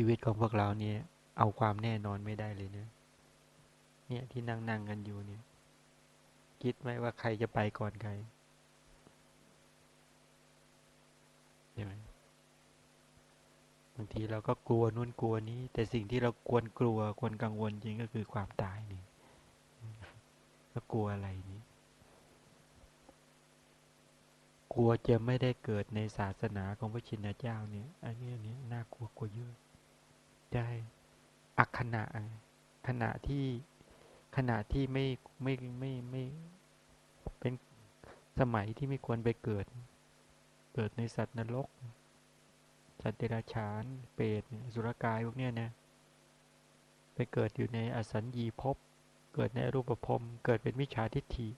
ชีวิตของพวกเราเนี่ย เอาความแน่นอนไม่ได้เลยเนะเนี่ยที่นั่งนั่งกันอยู่เนี่ย คิดไหมว่าใครจะไปก่อนใครใช่ไหมบางทีเราก็กลัวนู่นกลัวนี้ แต่สิ่งที่เราควรกลัวควรกังวลจริงก็คือความตายนี่ก็กลัวอะไรนี่กลัวจะไม่ได้เกิดในศาสนาของพระชินเจ้าเนี่ย อันนี้อันนี้น่ากลัวกลัวเยอะ ใช่อักขณะขณะที่ขณะที่ไม่ไม่ไม่ไม่เป็นสมัยที่ไม่ควรไปเกิด เกิดในสัตว์นรก สัตว์เดรัจฉาน เปรตสุรกายพวกเนี้ยนะไปเกิดอยู่ในอสัญญีภพเกิดในรูปภพเกิดเป็นมิจฉาทิฏฐิ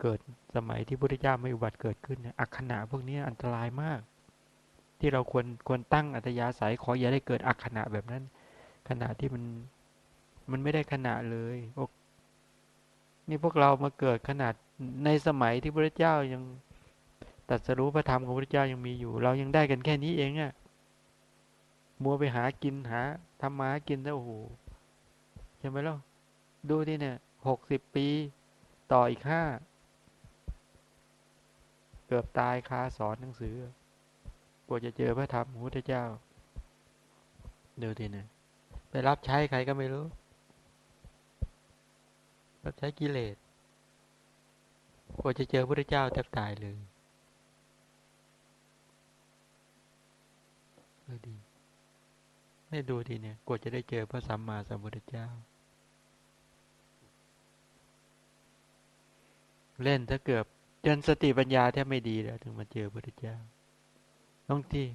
เกิดสมัยที่พุทธเจ้าไม่อุบัติเกิดขึ้นอักขณะพวกนี้อันตรายมาก ที่เราควรควรตั้งอัตยาศัยขออย่าได้เกิดอักขณะแบบนั้น ขณะที่มันมันไม่ได้ขณะเลยนี่พวกเรามาเกิดขนาดในสมัยที่พระเจ้ายังตัดสรู้พระธรรมของพระเจ้ายังมีอยู่ เรายังได้กันแค่นี้เองอะมัวไปหากินหาทำมาหากินแล้วโอ้โหใช่ไหมล่ะดูที่เนี่ยหกสิบปีต่ออีกห้าเกือบตายคาสอนหนังสือ กว่าจะเจอพระธรรมของพระเจ้าดูที่เนี่ยไปรับใช้ใครก็ไม่รู้ รับใช้กิเลสกว่าจะเจอพระเจ้าแทบตายเลยเออดีไม่ดูดีเนี่ยกว่าจะได้เจอพระสัมมาสัมพุทธเจ้า เล่นถ้าเกือบจนสติปัญญาแทบไม่ดีแล้ว ถึงมาเจอพระพุทธเจ้า ต้องที่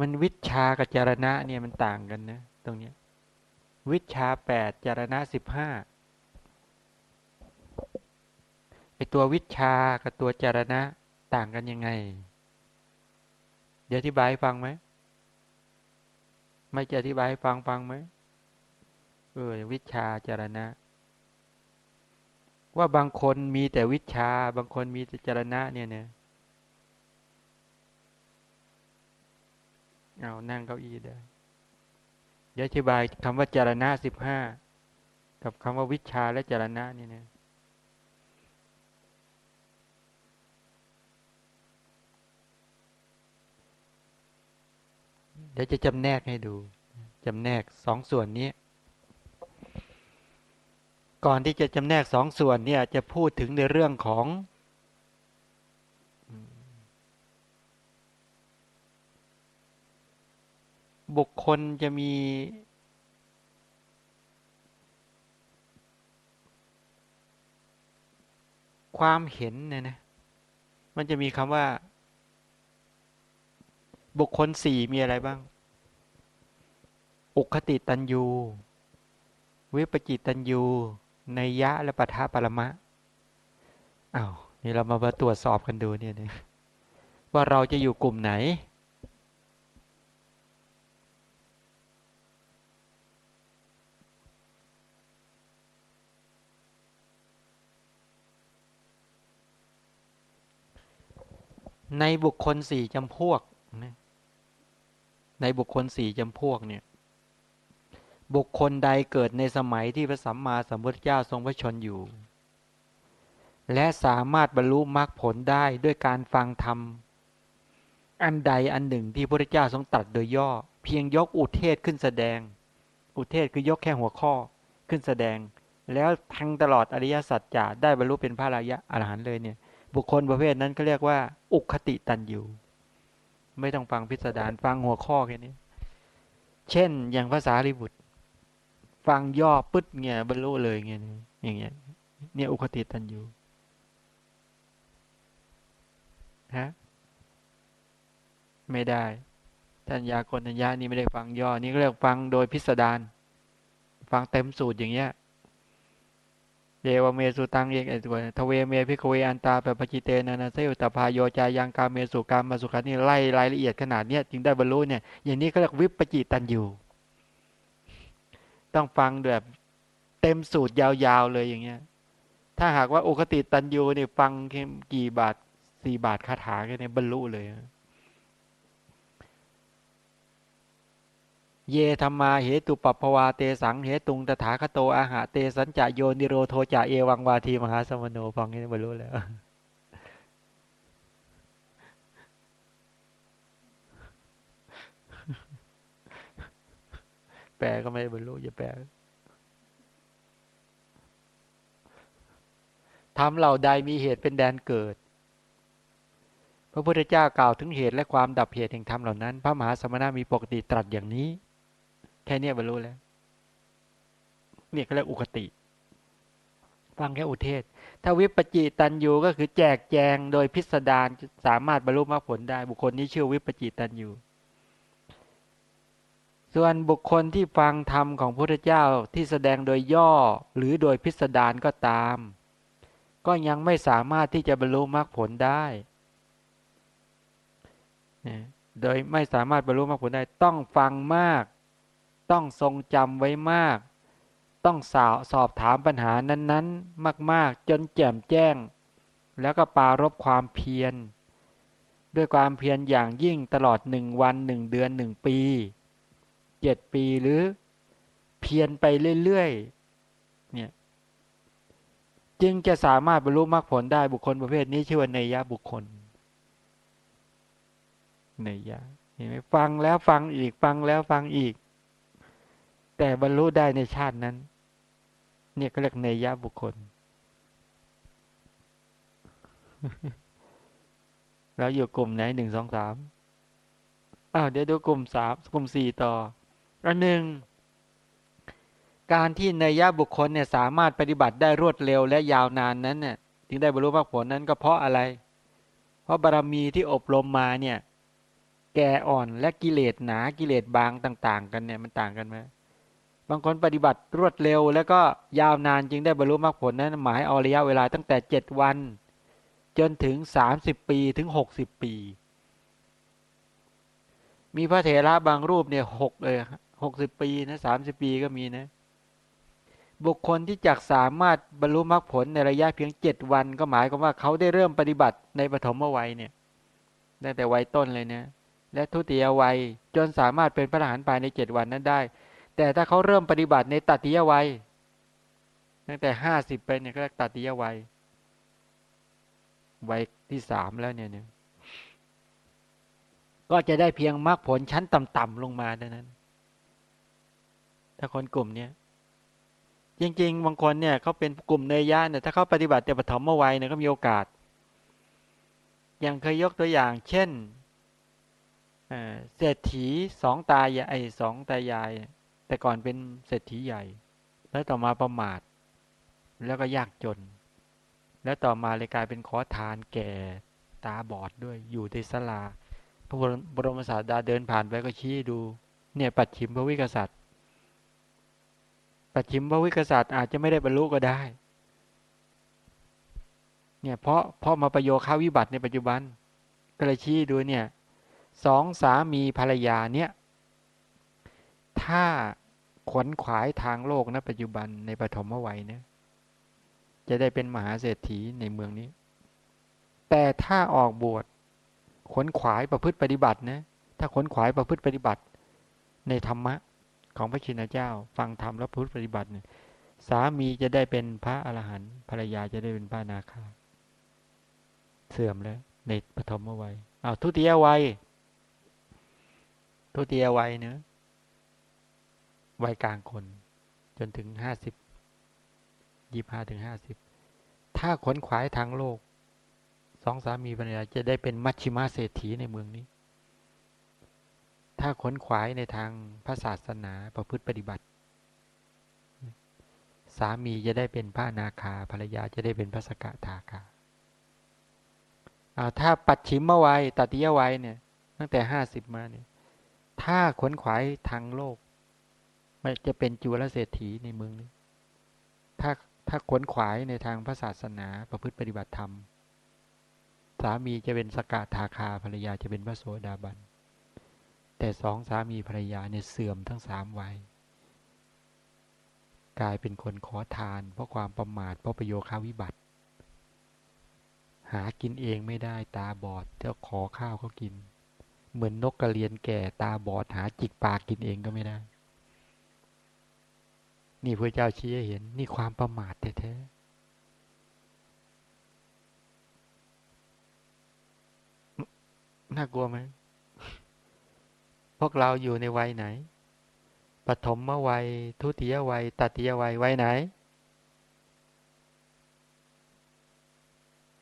มันวิชากับจารณะเนี่ยมันต่างกันนะ ตรงเนี้ย วิชาแปดจารณะสิบห้าไอตัววิชากับตัวจารณะต่างกันยังไง เดี๋ยวอธิบายฟังไหมไม่จะอธิบายฟังฟังไหมเออวิชาจารณะ ว่าบางคนมีแต่วิชา บางคนมีแต่จารณะเนี่ยเนี่ย เอานั่งเก้าอี้ได้ยอธิบายคำว่าจารณะสิบห้ากับคำว่าวิชาและจารณะนี่เนี่ยเดี๋ยวจะจำแนกให้ดูจำแนกสองส่วนนี้ ก่อนที่จะจำแนกสองส่วนเนี่ยจะพูดถึงในเรื่องของ บุคคลจะมี ความเห็นเนี่ยนะ มันจะมีคำว่า บุคคลสี่มีอะไรบ้าง อุคติตันยู วิปจิตันยูในยะและปัทภปรมะอา้าว นี่เรามาตรวจสอบกันดูเนี่ยว่าเราจะอยู่กลุ่มไหน ในบุคคลสี่จำพวกนะในบุคคลสี่จำพวกเนี่ย บุคคลใดเกิดในสมัยที่พระสัมมาสัมพุทธเจ้าทรงพระชนอยู่ และสามารถบรรลุมรรคผลได้ด้วยการฟังธรรม อันใดอันหนึ่งที่พระพุทธเจ้าทรงตรัสโดยย่อ เพียงยกอุเทศขึ้นแสดง อุเทศคือยกแค่หัวข้อขึ้นแสดง แล้วทั้งตลอดอริยสัจจะได้บรรลุเป็นพระอริยะอรหันต์เลยเนี่ย บุคคลประเภทนั้นก็เรียกว่า อุคติตันยูไม่ต้องฟังพิสดารฟังหัวข้อแค่นี้ เช่นอย่างภาษาลิบุตร ฟังย่อปึ๊ดเงี้ยบรรลุเลยเงี้ยอย่างเงี้ยเนี่ยอุคติตันยูฮะไม่ได้ทัญญาคนทัญญานี่ไม่ได้ฟังย่อ นี่เรียกฟังโดยพิสดารฟังเต็มสูตรอย่างเงี้ย วเมสุตังเอกไอตัวทเวเมพิกเวอันตาแปปจิเตนานาเซอุตพาโยจายังกาเมสุกามมาสุขานี่ไล่รายละเอียดขนาดเนี้ยจึงได้บรรลุเนี่ยอย่างนี้ก็เรียกวิปจิตันอยู่ ต้องฟังแบบเต็มสูตรยาวๆเลยอย่างเงี้ย ถ้าหากว่าอุคติตันยูเนี่ยฟังแค่กี่บาทสี่บาทคาถาแค่นี้บรรลุเลย เยธรรมาเหตุปปภวาเตสังเหตุงตถาคโตอาหะเตสัญจะโยนิโรโทจะเอวังวาทีมหาสมโนฟังนี้บรรลุแล้วแปลก็ไม่บรรลุอย่าแปลทำเหล่าใดมีเหตุเป็นแดนเกิด พระพุทธเจ้ากล่าวถึงเหตุและความดับเหตุแห่งธรรมเหล่านั้น พระมหาสมณะมีปกติตรัสอย่างนี้ แค่เนี้ยบรรลุแล้ว เนี่ยก็เรียกอุคติ ฟังแค่อุเทศ ถ้าวิปจิตันยูก็คือแจกแจงโดยพิสดารสามารถบรรลุมรรคผลได้ บุคคลนี้ชื่อวิปจิตันยูส่วนบุคคลที่ฟังธรรมของพระพุทธเจ้าที่แสดงโดยย่อหรือโดยพิสดารก็ตาม ก็ยังไม่สามารถที่จะบรรลุมรรคผลได้ โดยไม่สามารถบรรลุมรรคผลได้ต้องฟังมาก ต้องทรงจำไว้มาก ต้องสาวสอบถามปัญหานั้นๆ มากๆ จนแจ่มแจ้ง แล้วก็ปารบความเพียร ด้วยความเพียรอย่างยิ่งตลอดหนึ่งวันหนึ่งเดือนหนึ่งปีเจ็ดปีหรือ เพียรไปเรื่อยๆเนี่ยจึงจะสามารถบรรลุมรรคผลได้บุคคลประเภทนี้ชื่อว่าเนยยะบุคคลเนยยะเห็นไหมฟังแล้วฟังอีกฟังแล้วฟังอีก แต่บรรลุได้ในชาตินั้น เนี่ยก็เรียกเนยยะบุคคล แล้วอยู่กลุ่มไหนหนึ่งสองสามอ้าวเดี๋ยวดูกลุ่มสามกลุ่มสี่ต่ออันหนึ่งการที่เนยะบุคคลเนี่ยสามารถปฏิบัติได้รวดเร็วและยาวนานนั้นเนี่ยจึงได้บรรลุมรรคผลนั้นก็เพราะอะไร เพราะบารรมีที่อบรมมาเนี่ย แก่อ่อนและกิเลสหนากิเลสบางต่าง ๆ กันเนี่ยมันต่างกันไหม บางคนปฏิบัติรวดเร็ว แล้วก็ยาวนานจึงได้บรรลุมรรคผลนั้นหมายเอาระยะเวลาตั้งแต่เจ็ดวัน จนถึงสามสิบปีถึงหกสิบปี มีพระเถระบางรูปเนี่ยหกเลยหกสิบปีนะสามสิบปีก็มีนะ บุคคลที่จักสามารถบรรลุมรรคผลในระยะเพียงเจ็ดวัน ก็หมายความว่าเขาได้เริ่มปฏิบัติในปฐมวัยเนี่ยตั้งแต่วัยต้นเลยเนี่ยและทุติยวัยจนสามารถเป็นพระอรหันต์ภายในเจ็ดวันนั้นได้ แต่ถ้าเขาเริ่มปฏิบัติในตัติยวัย ตั้งแต่ห้าสิบไปเนี่ยก็ตัติยวัย วัยที่สามแล้วเนี่ยก็จะได้เพียงมรรคผลชั้นต่ำๆลงมาเท่านั้น ถ้าคนกลุ่มเนี้ยจริงๆบางคนเนี่ยเขาเป็นกลุ่มเนยยะเนี่ยถ้าเขาปฏิบัติแต่ปฐมวัยเนี่ยก็มีโอกาส อย่างเคยยกตัวอย่าง เช่นเศรษฐีสองตายายสองตายาย แต่ก่อนเป็นเศรษฐีใหญ่ แล้วต่อมาประมาท แล้วก็ยากจน แล้วต่อมาเลยกลายเป็นขอทานแก่ตาบอดด้วยอยู่ในสลา พระบรมศาสดาเดินผ่านไปก็ชี้ดู เนี่ยปัดฉิมพระวิกษัตริย์ปัจฉิมพระวิกษัตริย์อาจจะไม่ได้บรรลุก็ได้ เนี่ยเพราะเพราะมาประโยค่าวิบัติในปัจจุบัน ก็เลยชี้ดูเนี่ยสองสามีภรรยาเนี่ย ถ้า ขวนขวายทางโลกนะปัจจุบันในปฐมวัยเนี่ยจะได้เป็นมหาเศรษฐีในเมืองนี้ แต่ถ้าออกบวชขวนขวายประพฤติปฏิบัตินะถ้าขวนขวายประพฤติปฏิบัติ ในธรรมะของพระชินเจ้า ฟังธรรมแล้วพุทธปฏิบัติเนี่ยสามีจะได้เป็นพระอรหันต์ภรรยาจะได้เป็นพระนาคาเสื่อมแล้วในปฐมวัยเอาทุติยวัย ทุติยวัยเนื้อ วัยกลางคน จนถึงห้าสิบยี่ห้าถึงห้าสิบถ้าขนขวายทางโลก สองสามีภรรยาจะได้เป็นมัชชิมาเศรษฐีในเมืองนี้ ถ้าขนขวายในทางพระศาสนาประพฤติปฏิบัติ สามีจะได้เป็นพระนาคาภรรยาจะได้เป็นพระสกทาคาถ้าปัดชิมมาวัยตัติยวัยเนี่ย ตั้งแต่ห้าสิบมาเนี่ย ถ้าขนขวายทางโลก มันจะเป็นจุลเศรษฐีในเมืองนี้ ถ้าถ้าขวนขวายในทางพระศาสนาประพฤติปฏิบัติธรรม สามีจะเป็นสกทาคาภรรยาจะเป็นพระโสดาบัน แต่สองสามีภรรยาเนี่ยเสื่อมทั้งสามวัย กลายเป็นคนขอทาน เพราะความประมาทเพราะประโยคาวิบัติ หากินเองไม่ได้ตาบอดจะขอข้าวเขากิน เหมือนนกกระเรียนแก่ตาบอดหาจิกปากกินเองก็ไม่ได้ นี่พระเจ้าชี้ให้เห็น นี่ความประมาทแท้ๆน่ากลัวไหมพวกเราอยู่ในวัยไหนปฐมวัย ทุติยวัยตติยวัยวัยไหน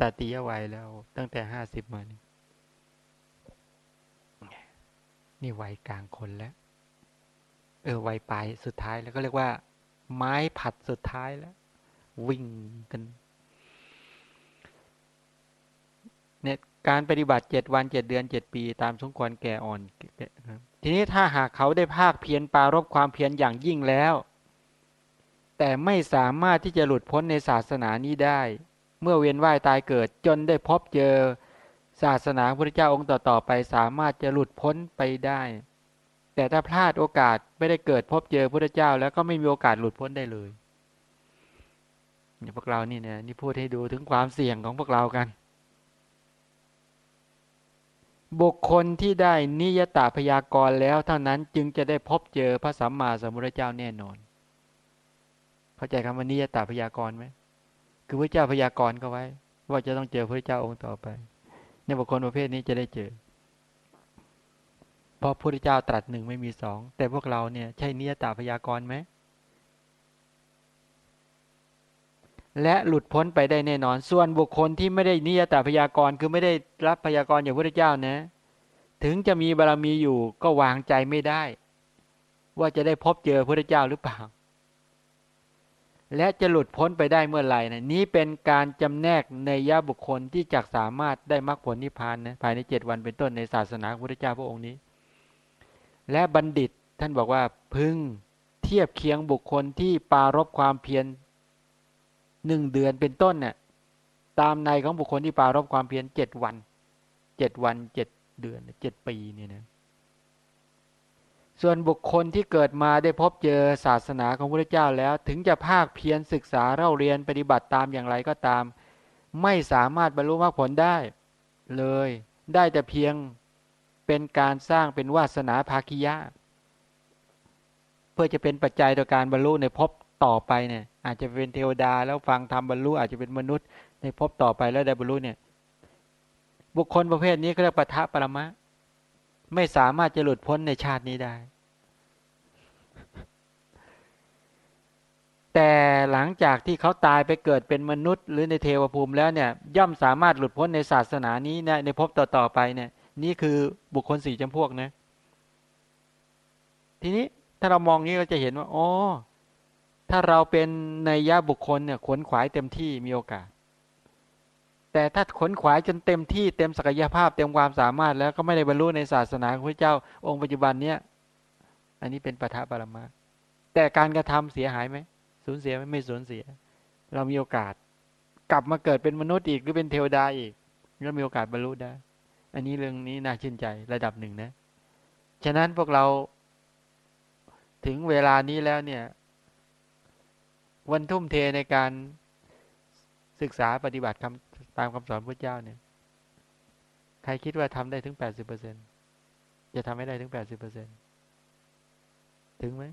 ตติยวัยแล้ว ตั้งแต่ห้าสิบมานี่นี่วัยกลางคนแล้ว เออวัยปลายสุดท้ายแล้วก็เรียกว่า ไม้ผัดสุดท้ายแล้ว วิ่งกันเนี่ยการปฏิบัติเจ็ดวันเจ็ดเดือนเจ็ดปี ตามสมควรแก่อ่อนทีนี้ถ้าหากเขาได้ภาคเพียรปารบความเพียรอย่างยิ่งแล้ว แต่ไม่สามารถที่จะหลุดพ้นในศาสนานี้ได้ เมื่อเวียนว่ายตายเกิดจนได้พบเจอศาสนาพระเจ้าองค์ต่อๆไปสามารถจะหลุดพ้นไปได้ แต่ถ้าพลาดโอกาสไม่ได้เกิดพบเจอพระเจ้า แล้วก็ไม่มีโอกาสหลุดพ้นได้เลยเนี่ยพวกเรานี่เนี่ยนี่พูดให้ดูถึงความเสี่ยงของพวกเรากัน บุคคลที่ได้นิยตาพยากรณ์แล้วเท่านั้นจึงจะได้พบเจอพระสัมมาสัมพุทธเจ้าแน่นอน เข้าใจคำว่านิยตาพยากรณ์ไหมคือพระเจ้าพยากรณ์ก็ไว้ ว่าจะต้องเจอพระเจ้าองค์ต่อไป ในบุคคลประเภทนี้จะได้เจอ เพราะพระพุทธเจ้าตรัสหนึ่งไม่มีสองแต่พวกเราเนี่ยใช่นิยตาพยากรณ์ไหมและหลุดพ้นไปได้แน่นอน ส่วนบุคคลที่ไม่ได้นิยตาพยากรณ์คือไม่ได้รับพยากรณ์อย่างพระพุทธเจ้านะ ถึงจะมีบารรมีอยู่ก็วางใจไม่ได้ ว่าจะได้พบเจอพระพุทธเจ้าหรือเปล่า และจะหลุดพ้นไปได้เมื่อไหร่นะนี้เป็นการจำแนกในยะบุคคลที่จักสามารถได้มรรคผลนิพพานนะภายในเจ็ดวันเป็นต้นในศาสนาพระพุทธเจ้าพระองค์นี้ และบัณฑิตท่านบอกว่าพึงเทียบเคียงบุคคลที่ปารบความเพียรหนึ่งเดือนเป็นต้นเนี่ยตามในของบุคคลที่ปารบความเพียรเจ็ดวันเจ็ดวันเจ็ดเดือนเจ็ดปีเนี่ยนะส่วนบุคคลที่เกิดมาได้พบเจอศาสนาของพระเจ้าแล้ว ถึงจะภาคเพียรศึกษาเล่าเรียนปฏิบัติตามอย่างไรก็ตาม ไม่สามารถบรรลุมรรคผลได้ เลยได้แต่เพียง เป็นการสร้างเป็นวาสนาภาคิยะ เพื่อจะเป็นปัจจัยต่อการบรรลุในภพต่อไปเนี่ย อาจจะเป็นเทวดาแล้วฟังทำบรรลุอาจจะเป็นมนุษย์ในภพต่อไปแล้วได้บรรลุเนี่ย บุคคลประเภทนี้เขาเรียกปะทะปรมะ ไม่สามารถจะหลุดพ้นในชาตินี้ได้ แต่หลังจากที่เขาตายไปเกิดเป็นมนุษย์ หรือในเทวภูมิแล้วเนี่ย ย่อมสามารถหลุดพ้นในศาสนานี้นในภพต่อๆไปเนี่ย นี่คือบุคคลสี่จำพวกนะ ทีนี้ถ้าเรามองนี้เราจะเห็นว่าอ๋อถ้าเราเป็นในยะบุคคลเนี่ยขวนขวายเต็มที่มีโอกาส แต่ถ้าขนขวายจนเต็มที่เต็มศักยภาพเต็มความสามารถแล้วก็ไม่ได้บรรลุในศาสนาของพระเจ้าองค์ปัจจุบันเนี้ยอันนี้เป็นปฐะปรมาแต่การกระทำเสียหายไหมสูญเสียไหมไม่สูญเสีย เรามีโอกาส กลับมาเกิดเป็นมนุษย์อีกหรือเป็นเทวดาอีกก็มีโอกาสบรรลุได้ อันนี้เรื่องนี้น่าชื่นใจระดับหนึ่งนะ ฉะนั้นพวกเราถึงเวลานี้แล้วเนี่ย วันทุ่มเทในการศึกษาปฏิบัติคำตามคำสอนพระเจ้าเนี่ย ใครคิดว่าทำได้ถึงแปดสิบเปอร์เซ็นจะทำไม่ได้ถึงแปดสิบเปอร์เซ็นถึงไหม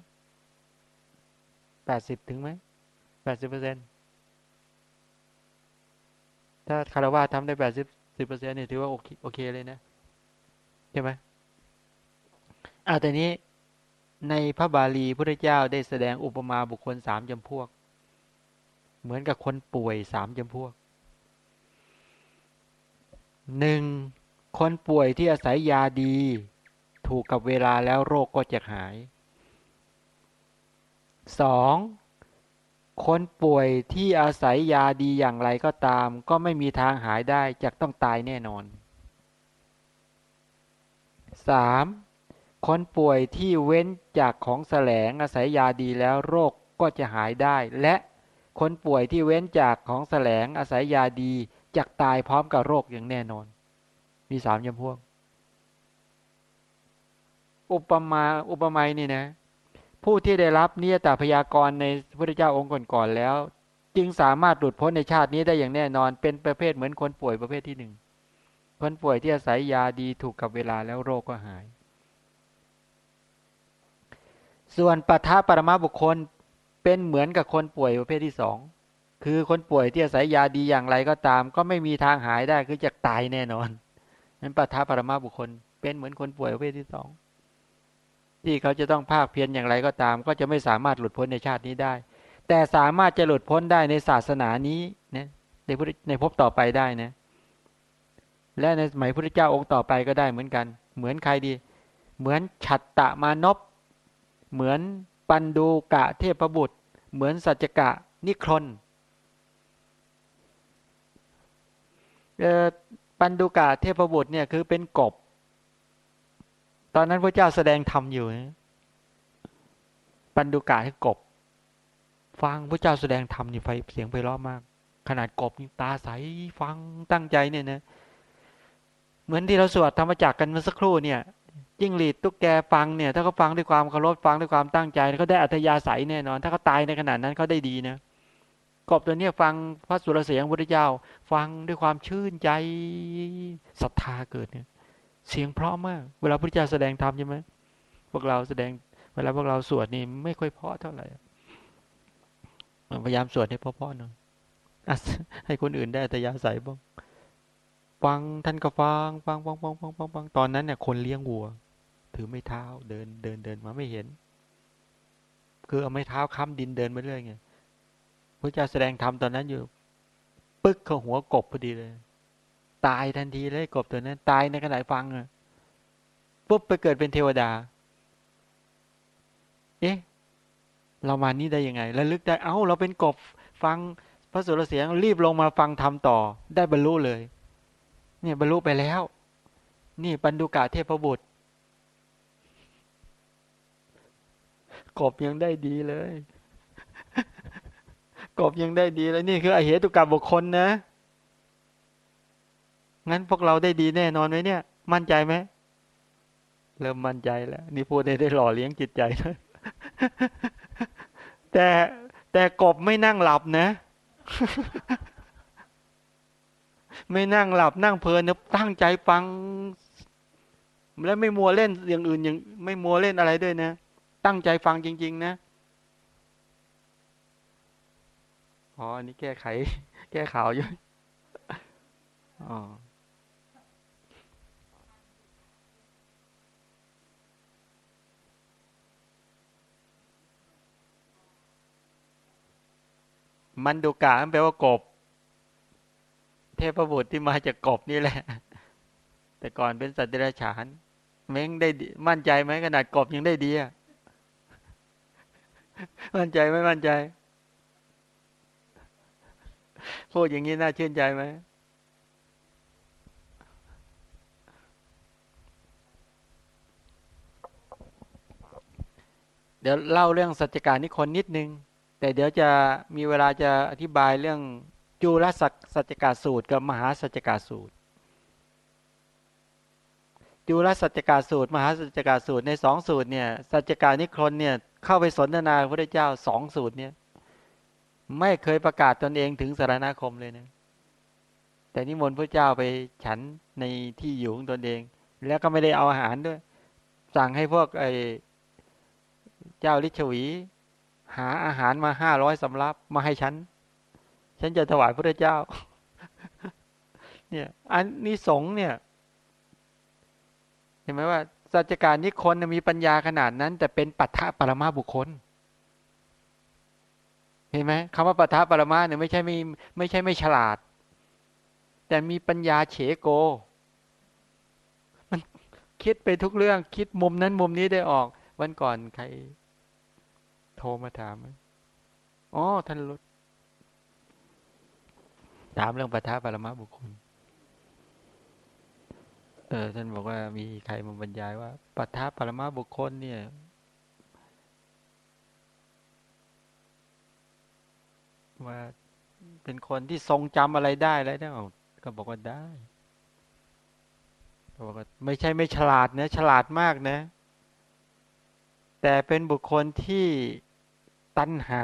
แปดสิบถึงไหมแปดสิบเปอร์เซ็นถ้าคารวะทำได้แปดสิบ สิบเปอร์เซ็นต์เนี่ยถือว่าโอเคโอเคเลยนะ ใช่ไหมอ่าแต่นี้ในพระบาลีพระเจ้าได้แสดงอุปมาบุคคลสามจำพวก เหมือนกับคนป่วยสามจำพวกหนึ่งคนป่วยที่อาศัยยาดี ถูกกับเวลาแล้วโรคก็จะหายสอง คนป่วยที่อาศัยยาดีอย่างไรก็ตาม ก็ไม่มีทางหายได้จะต้องตายแน่นอนสามคนป่วยที่เว้นจากของแสลงอาศัยยาดีแล้วโรคก็จะหายได้ และคนป่วยที่เว้นจากของแสลงอาศัยยาดีจะตายพร้อมกับโรคอย่างแน่นอน มีสามยำพวก อุปมาอุปไมยนี่นะ ผู้ที่ได้รับเนียตาพยากรในพระเจ้าองค์ก่อนๆแล้ว จึงสามารถหลุดพ้นในชาตินี้ได้อย่างแน่นอน เป็นประเภทเหมือนคนป่วยประเภทที่หนึ่งคคนป่วยที่อาศัยยาดีถูกกับเวลาแล้วโรคก็หาย ส่วนปัทะปรมาบุคคลเป็นเหมือนกับคนป่วยประเภทที่สองคือคนป่วยที่อาศัยยาดีอย่างไรก็ตาม ก็ไม่มีทางหายได้คือจะตายแน่นอนนั้นปัทะปรมาบุคคล เป็นเหมือนคนป่วยประเภทที่สอง ที่เขาจะต้องภาคเพียรอย่างไรก็ตาม ก็จะไม่สามารถหลุดพ้นในชาตินี้ได้ แต่สามารถจะหลุดพ้นได้ในศาสนานี้นะในในภพต่อไปได้นะ และในสมัยพระเจ้าองค์ต่อไปก็ได้เหมือนกัน เหมือนใครดี เหมือนฉัตตะมานพเหมือนปันดูกะเทพบุตร เหมือนสัจกะนิครนปันดูกะเทพบุตรเนี่ยคือเป็นกบ ตอนนั้นพระเจ้าแสดงธรรมอยู่ปันดูกะให้กบ ฟังพระเจ้าแสดงธรรมนี่ไฟเสียงไพเราะมาก ขนาดกบนี่ตาใสฟังตั้งใจเนี่ยนะ เหมือนที่เราสวดธรรมจักกันเมื่อสักครู่เนี่ยจิ้งหรีดตุ๊กแกฟังเนี่ย ถ้าเขาฟังด้วยความเคารพฟังด้วยความตั้งใจเขาได้อัธยาศัยแน่นอน ถ้าเขาตายในขนาดนั้นเขาได้ดีนะกบตัวเนี้ยฟังพระสุรเสียงพุทธเจ้า ฟังด้วยความชื่นใจศรัทธาเกิดเนี่ย เสียงเพราะมาก เวลาพระเจ้าแสดงธรรมใช่ไหมพวกเราแสดง เวลาพวกเราสวดนี่ไม่ค่อยเพราะเท่าไหร่พยายามสวดให้เพราะๆหน่อยให้คนอื่นได้อัธยาศัยบ้างฟังท่านก็ฟังฟังฟังฟังฟังฟังฟังตอนนั้นเนี่ยคนเลี้ยงวัว ถือไม้เท้าเดินเดินเดินมาไม่เห็น คือเอาไม้เท้าค้ำดินเดินไปเรื่อยไงพระเจ้าแสดงธรรมตอนนั้นอยู่ ปึ๊กเข้าหัวกบพอดีเลย ตายทันทีเลยกบตัวนั้น ตายในขณะฟังปุ๊บไปเกิดเป็นเทวดา เอ๊ะเรามานี่ได้ยังไง แล้วลึกได้เอ้า เราเป็นกบฟังพระสุรเสียงรีบลงมาฟังธรรมต่อ ได้บรรลุเลย เนี่ยบรรลุไปแล้ว นี่ปันดุกะเทพบุตร กบยังได้ดีเลย กบยังได้ดีเลยนี่คืออเหตุกับบุคคลนะ งั้นพวกเราได้ดีแน่นอนไหมเนี่ย มั่นใจไหมเริ่มมั่นใจแล้ว นี่พูดได้ได้หล่อเลี้ยงจิตใจนะแต่แต่กบไม่นั่งหลับนะ ไม่นั่งหลับนั่งเพลินนะตั้งใจฟัง แล้วไม่มัวเล่นอย่างอื่นอย่างไม่มัวเล่นอะไรด้วยนะ ตั้งใจฟังจริง ๆ นะอ๋ออันนี้แก้ไข แก้ข่าวอยู่อ๋อ มันดูกาแปลว่ากบ เทพบุตรที่มาจากกบนี่แหละ แต่ก่อนเป็นสัตว์เดรัจฉานเม้งได้มั่นใจไหมขนาดกบยังได้ดีอะมั่นใจไหมมั่นใจพูดอย่างนี้น่าชื่นใจไหมเดี๋ยวเล่าเรื่องสัจการนิคนนิดนึง แต่เดี๋ยวจะมีเวลาจะอธิบายเรื่องจุลสัจกาสูตรกับมหาสัจกาสูตร จุลสัจกาสูตร มหาสัจกาสูตรในสองสูตรเนี่ยสัจการนิครนเนี่ยเข้าไปสนทนาพระเจ้าสองสูตรเนี่ยไม่เคยประกาศตนเองถึงสารณคมเลยนะแต่นิมนต์พระเจ้าไปฉันในที่อยู่ของตนเอง แล้วก็ไม่ได้เอาอาหารด้วย สั่งให้พวกไอ้เจ้าลิชวี หาอาหารมาห้าร้อยสำรับมาให้ฉัน ฉันจะถวายพระเจ้า เนี่ย อันนี้สงเนี่ย เห็นไหมว่าสัจการนิคนมีปัญญาขนาดนั้น แต่เป็นปัทภปรมาบุคคล เห็นไหมคำว่าปัทภปรมาเนี่ยไม่ใช่ไม่ไม่ใช่ไม่ฉลาด แต่มีปัญญาเฉโก มันคิดไปทุกเรื่องคิดมุมนั้นมุมนี้ได้ออก วันก่อนใคร ทรมาถาม อ๋อ ท่านรู้ถามเรื่องปัทภปรมาบุคคล เออ ท่านบอกว่ามีใครมาบรรยายว่าปัทภปรมาบุคคล เนี่ย ว่าเป็นคนที่ทรงจำอะไรได้แล้วเนี่ยก็บอกว่าได้บอกว่าไม่ใช่ไม่ฉลาดนะ ฉลาดมากนะ แต่เป็นบุคคลที่ ตัณหา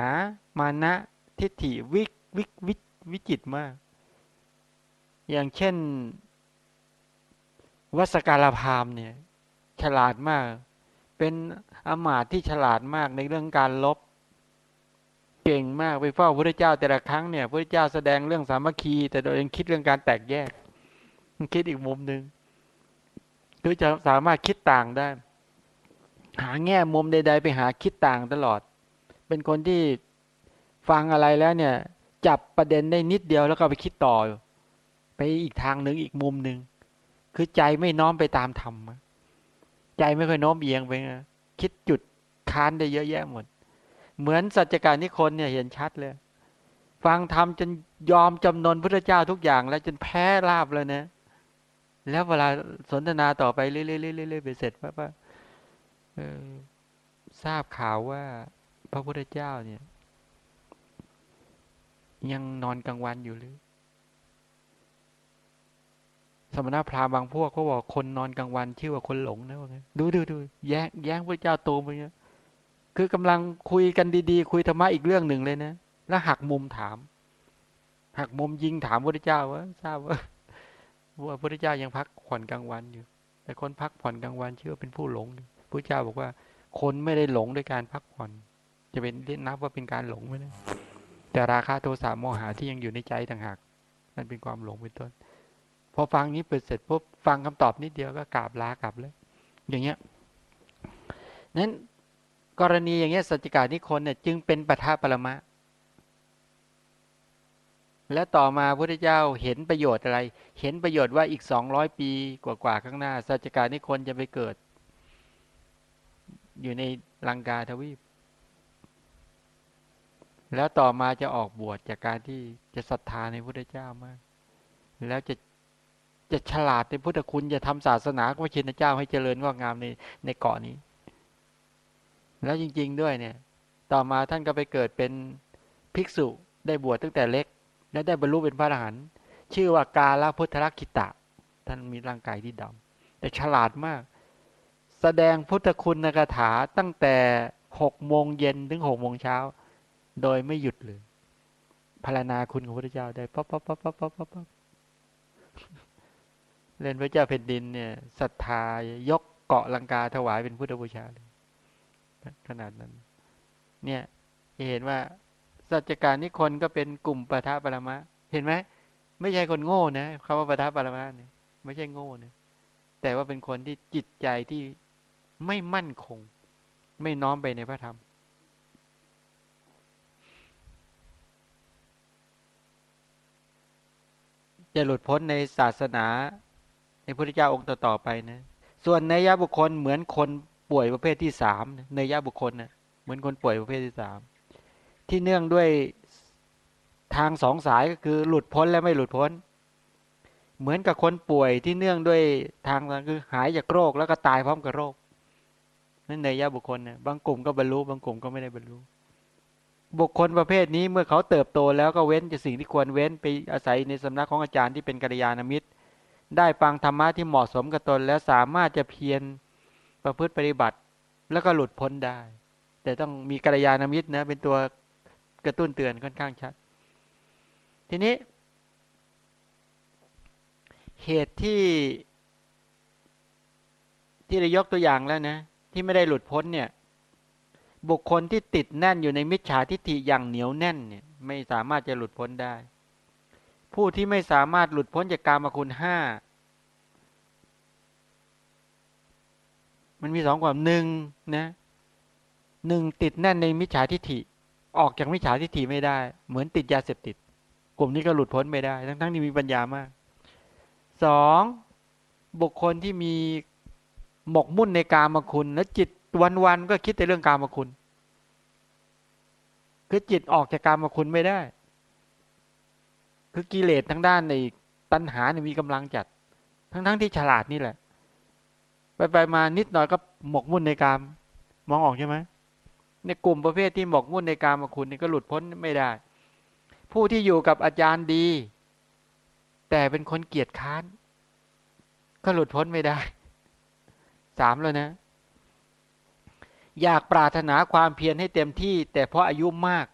มานะทิฏฐิวิกวิกวิวิจิตมาก อย่างเช่น วัสการพามเนี่ย ฉลาดมาก เป็นอมาตย์ที่ฉลาดมากในเรื่องการลบ เก่งมากไปเฝ้าพระเจ้าแต่ละครั้งเนี่ยพระเจ้าแสดงเรื่องสามัคคี แต่โดยยังคิดเรื่องการแตกแยกคิดอีกมุมหนึ่งคือจะสามารถคิดต่างได้ หาแง่มุมใด ๆ ไปหาคิดต่างตลอด เป็นคนที่ฟังอะไรแล้วเนี่ย จับประเด็นได้นิดเดียวแล้วก็ไปคิดต่อ ไปอีกทางหนึ่งอีกมุมหนึ่งคือใจไม่น้อมไปตามธรรมใจไม่ค่อยโน้มเอียงไปคิดจุดค้านได้เยอะแยะหมด เหมือนสัจการนิคนเนี่ยเห็นชัดเลย ฟังธรรมจนยอมจำนนพระเจ้าทุกอย่าง แล้วจนแพ้ลาบเลยนะแล้วเวลาสนทนาต่อไปเรื่อยๆๆไปเสร็จว่าทราบข่าวว่า พระพุทธเจ้าเนี่ย ยังนอนกลางวันอยู่หรือ สมณพราหมณ์บางพวกเขาบอกคนนอนกลางวัน ชื่อว่าคนหลงนะว่าไงดูดูดูแย้งแย้งพระเจ้าโตไปเงี้ยคือกำลังคุยกันดีๆ คุยธรรมะอีกเรื่องหนึ่งเลยนะแล้วหักมุมถาม หักมุมยิงถามพระเจ้าว่าทราบว่าว่าพระเจ้ายังพักผ่อนกลางวันอยู่ แต่คนพักผ่อนกลางวันเชื่อเป็นผู้หลงพระเจ้าบอกว่า คนไม่ได้หลงด้วยการพักผ่อน จะเป็นเรียกนับว่าเป็นการหลงไหมนะแต่ราคาโทสะโมหะที่ยังอยู่ในใจต่างหากนั่นเป็นความหลงเป็นต้น พอฟังนี้เปิดเสร็จปุ๊บฟังคำตอบนิดเดียวก็กราบลากลับเลย อย่างเงี้ยนั้นกรณีอย่างเงี้ยสัจจกานิคนเนี่ยจึงเป็นปัทภปรมะ และต่อมาพระเจ้าเห็นประโยชน์อะไร เห็นประโยชน์ว่าอีกสองร้อยปีกว่าๆข้างหน้าสัจการนิคนจะไปเกิด อยู่ในลังกาทวีป แล้วต่อมาจะออกบวชจากการที่จะศรัทธาในพระเจ้ามาก แล้วจะจะฉลาดในพุทธคุณจะทำศาสนาพระชินเจ้าให้เจริญงอกงามในในเกาะนี้ แล้วจริง ๆด้วยเนี่ย ต่อมาท่านก็ไปเกิดเป็นภิกษุได้บวชตั้งแต่เล็ก และได้บรรลุเป็นพระอรหันต์ชื่อว่ากาลพุทธรักขิตะ ท่านมีร่างกายที่ดำแต่ฉลาดมาก แสดงพุทธคุณในคาถาตั้งแต่หกโมงเย็นถึงหกโมงเช้า โดยไม่หยุดเลยพรรณนาคุณของพระเจ้าได้ป๊อปป๊อปป๊อปป๊อปป๊อปป๊อปเล่นพระเจ้าแผ่นดินเนี่ยศรัทธายกเกาะลังกาถวายเป็นพุทธบูชาเลยขนาดนั้น เนี่ยเห็นว่าสัจจกนิครนถ์ก็เป็นกลุ่มปะทะปรมะ เห็นไหมไม่ใช่คนโง่นะคำว่าปะทะปรมะเนี่ยไม่ใช่โง่นะแต่ว่าเป็นคนที่จิตใจที่ไม่มั่นคง ไม่น้อมไปในพระธรรม จะหลุดพ้นในศาสนา ในพระพุทธเจ้าองค์ต่อๆไปนะ ส่วนในยะบุคคลเหมือนคนป่วยประเภทที่สามในยะบุคคลนะเหมือนคนป่วยประเภทที่สามที่เนื่องด้วยทางสองสายก็คือหลุดพ้นและไม่หลุดพ้น เหมือนกับคนป่วยที่เนื่องด้วยทางคือหายจากโรคแล้วก็ตายพร้อมกับโรคนั่นในยะบุคคลเนี่ยบางกลุ่มก็บรรลุบางกลุ่มก็ไม่ได้บรรลุ บุคคลประเภทนี้เมื่อเขาเติบโตแล้วก็เว้นจากสิ่งที่ควรเว้นไปอาศัยในสำนักของอาจารย์ที่เป็นกัลยาณมิตร ได้ฟังธรรมะที่เหมาะสมกับตน แล้วสามารถจะเพียรประพฤติปฏิบัติ แล้วก็หลุดพ้นได้ แต่ต้องมีกัลยาณมิตรนะเป็นตัวกระตุ้นเตือนค่อนข้างชัด ทีนี้ เหตุที่ที่เรายกตัวอย่างแล้วนะ ที่ไม่ได้หลุดพ้นเนี่ย บุคคลที่ติดแน่นอยู่ในมิจฉาทิฏฐิอย่างเหนียวแน่นเนี่ยไม่สามารถจะหลุดพ้นได้ ผู้ที่ไม่สามารถหลุดพ้นจากกามคุณห้ามันมีสองความหนึ่งนะหนึ่งติดแน่นในมิจฉาทิฏฐิ ออกจากมิจฉาทิฏฐิไม่ได้ เหมือนติดยาเสพติด กลุ่มนี้ก็หลุดพ้นไม่ได้ ทั้งทั้งที่มีปัญญามากสองบุคคลที่มีหมกมุ่นในกามคุณแล้วจิต วันๆก็คิดแต่เรื่องกามคุณ คือจิตออกจากกามคุณไม่ได้ คือกิเลสทั้งด้านในตัณหาเนี่ยมีกำลังจัด ทั้งๆทที่ฉลาดนี่แหละ ไปไปมานิดหน่อยก็หมกมุ่นในกามมองออกใช่ไหมในกลุ่มประเภทที่หมกมุ่นในการมาคุณนี่ก็หลุดพ้นไม่ได้ ผู้ที่อยู่กับอาจารย์ดี แต่เป็นคนเกียจค้าน ก็หลุดพ้นไม่ได้สามแล้วนะ อยากปรารถนาความเพียรให้เต็มที่ แต่เพราะอายุมาก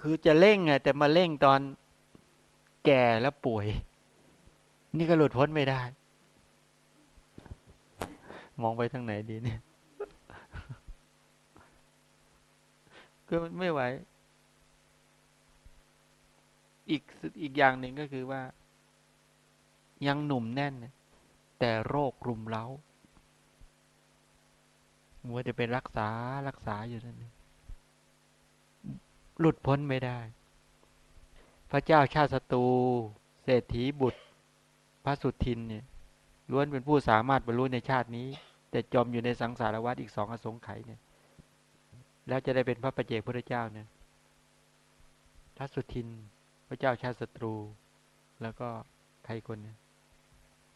คือจะเร่งไงแต่มาเร่งตอนแก่แล้วป่วย นี่ก็หลุดพ้นไม่ได้ มองไปทางไหนดีเนี่ยก็ไม่ไหว อีกอีกอย่างหนึ่งก็คือว่า ยังหนุ่มแน่น แต่โรครุมเร้า มัวจะไปรักษารักษาอยู่นั่นหลุดพ้นไม่ได้ พระเจ้าชาติศัตรูเศรษฐีบุตร พระสุทินเนี่ยล้วนเป็นผู้สามารถบรรลุในชาตินี้ แต่จมอยู่ในสังสารวัฏอีกสองอสงไขยเนี่ย แล้วจะได้เป็นพระประเจกพระเจ้าเนี่ยพระสุทิน พระเจ้าชาติศัตรู แล้วก็ใครคนเนี่ย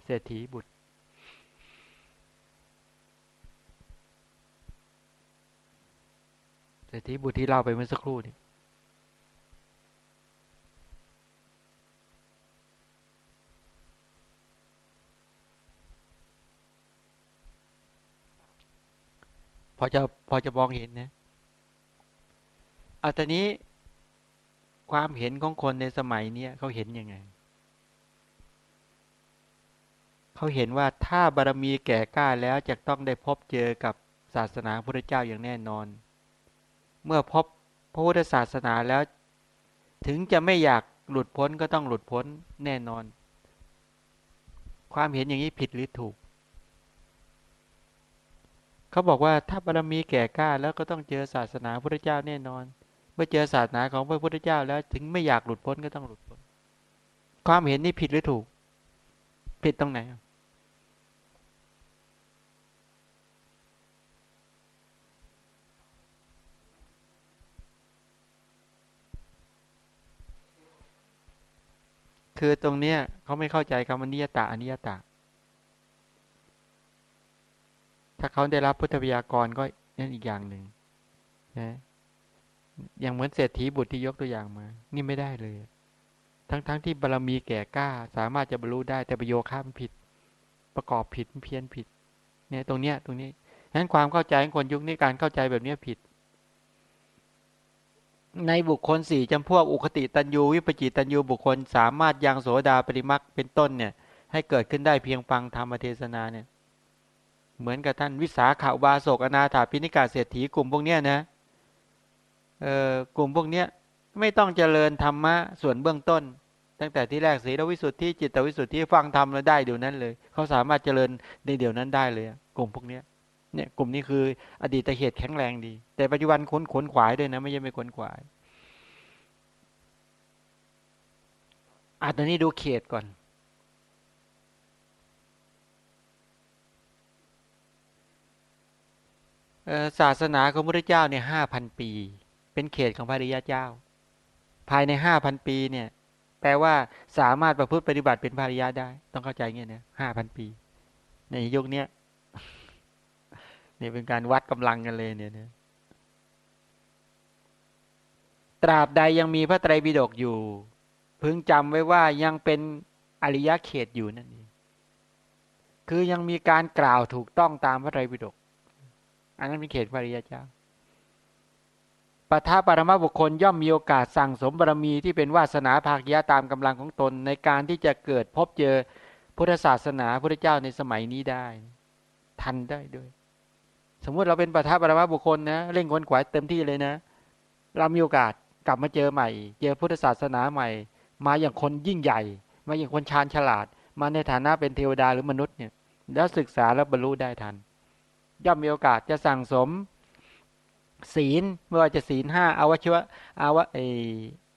เศรษฐีบุตร เศรษฐีบุตรที่เล่าไปเมื่อสักครู่นี่พอจะพอจะมองเห็นนะเอาตอนนี้ความเห็นของคนในสมัยนี้เขาเห็นยังไง เขาเห็นว่าถ้าบารมีแก่กล้าแล้วจะต้องได้พบเจอกับศาสนาพระเจ้าอย่างแน่นอน เมื่อพบพระพุทธศาสนาแล้ว ถึงจะไม่อยากหลุดพ้นก็ต้องหลุดพ้นแน่นอน ความเห็นอย่างนี้ผิดหรือถูก เขาบอกว่าถ้าบารมีแก่กล้าแล้วก็ต้องเจอศาสนาพระเจ้าแน่นอน เมื่อเจอศาสนาของพระพุทธเจ้าแล้ว ถึงไม่อยากหลุดพ้นก็ต้องหลุดพ้น ความเห็นนี่ผิดหรือถูก ผิดตรงไหน คือตรงเนี้ยเขาไม่เข้าใจคำว่านิยตาอนิยตาถ้าเขาได้รับพุทธวิยากรก็นั่นอีกอย่างหนึ่งนะอย่างเหมือนเศรษฐีบุตรที่ยกตัวอย่างมา นี่ไม่ได้เลย ทั้งๆทที่บารรมีแก่กล้า สามารถจะบรรลุได้แต่ประโยคข้ามผิด ประกอบผิดเพี้ยนผิด เนี่ยตรงเนี้ยตรงนี้นั้นความเข้าใจของคนยุคนี้การเข้าใจแบบนี้ผิด ในบุคคลสี่จำพวกอุคติตันยูวิปจิตันยูบุคคลสามารถยังโสดาปริมักเป็นต้นเนี่ย ให้เกิดขึ้นได้เพียงฟังธรรมเทศนาเนี่ย เหมือนกับท่านวิสาขาบาโศกอนาถาพินิกาเศรษฐีกลุ่มพวกเนี้ยนะเออกลุ่มพวกเนี้ยไม่ต้องเจริญธรรมะส่วนเบื้องต้น ตั้งแต่ที่แรกศีลวิสุทธิจิตวิสุทธิฟังธรรมแล้วได้เดี๋ยวนั้นเลย เขาสามารถเจริญในเดี๋ยวนั้นได้เลย กลุ่มพวกเนี้ย เนี่ยกลุ่มนี้คือ อดีตเหตุแข็งแรงดี แต่ปัจจุบันขนขนขวายด้วยนะ ไม่ใช่ไม่ขนขวายอะตอนนี้ดูเขตก่อน ศาสนาของพระเจ้าเนี่ยห้าพันปี เป็นเขตของพระริยาเจ้า ภายในห้าพันปีเนี่ย แปลว่าสามารถประพฤติปฏิบัติเป็นพระริยาได้ ต้องเข้าใจเงี้ยนะห้าพันปี ในยุคนี้เนี่ย นี่เป็นการวัดกำลังกันเลยเนี่ยนะตราบใดยังมีพระไตรปิฎกอยู่ พึงจำไว้ว่ายังเป็นอริยเขตอยู่นั่นเองคือยังมีการกล่าวถูกต้องตามพระไตรปิฎกอันนั้นเป็นเขตพระริยเจ้าปทาปรมาบุคคลย่อมมีโอกาสสั่งสมบารมีที่เป็นวาสนาภาคยะตามกำลังของตนในการที่จะเกิดพบเจอพุทธศาสนาพระเจ้าในสมัยนี้ได้ ทันได้ด้วย สมมุติเราเป็นปัทาปรมาบุคคลนะเร่งคนขวายเต็มที่เลยนะ เรามีโอกาสกลับมาเจอใหม่ เจอพุทธศาสนาใหม่ มาอย่างคนยิ่งใหญ่ มาอย่างคนชาญฉลาด มาในฐานะเป็นเทวดาหรือมนุษย์เนี่ยแล้วศึกษาแล้วบรรลุได้ทัน ย่อมมีโอกาสจะสั่งสม ศีลไม่ว่าจะศีลห้าอาวชวะอาวะเอ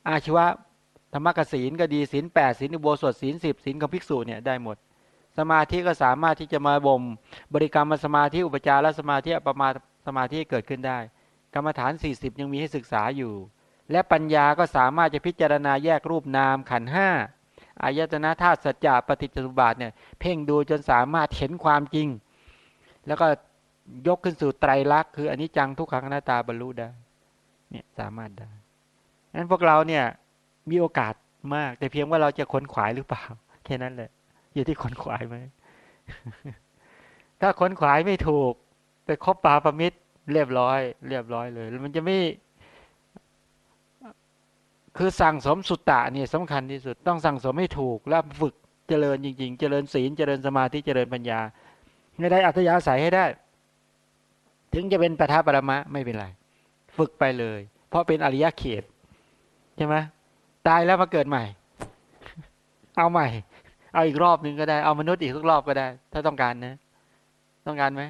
อาชวะธรรมกศีลก็ดีศีลแปดศีลอุโบสถศีลสิบศีลของภิกษุเนี่ยได้หมด สมาธิก็สามารถที่จะมาบ่มบริกรรมสมาธิอุปจารสมาธิประมาสมาธิเกิดขึ้นได้ กรรมฐาน 40 ยังมีให้ศึกษาอยู่ และปัญญาก็สามารถจะพิจารณาแยกรูปนามขันห้าอายตนะธาตุสัจจะปฏิจจสุบาทเนี่ยเพ่งดูจนสามารถเห็นความจริง แล้วก็ยกขึ้นสู่ไตรลักษณ์คืออันนี้จังทุกขังหน้าตาบรรลุได้เนี่ยสามารถได้นั้นพวกเราเนี่ยมีโอกาสมาก แต่เพียงว่าเราจะขนขวายหรือเปล่า แค่นั้นแหละ อยู่ที่ขนขวายไหมถ้าขนขวายไม่ถูกไปคบปาประมิตรเรียบร้อย เรียบร้อยเลย มันจะไม่คือสั่งสมสุตตะเนี่ยสำคัญที่สุดต้องสั่งสมให้ถูกแล้วฝึกเจริญจริง ๆ เจริญศีลเจริญสมาธิเจริญปัญญาไม่ได้อัธยาศัยให้ได้ ถึงจะเป็นปทัปรมะไม่เป็นไร ฝึกไปเลย เพราะเป็นอริยเขตใช่ไหมตายแล้วมาเกิดใหม่ เอาใหม่ เอาอีกรอบหนึ่งก็ได้ เอามนุษย์อีกสักรอบก็ได้ ถ้าต้องการนะ ต้องการไหม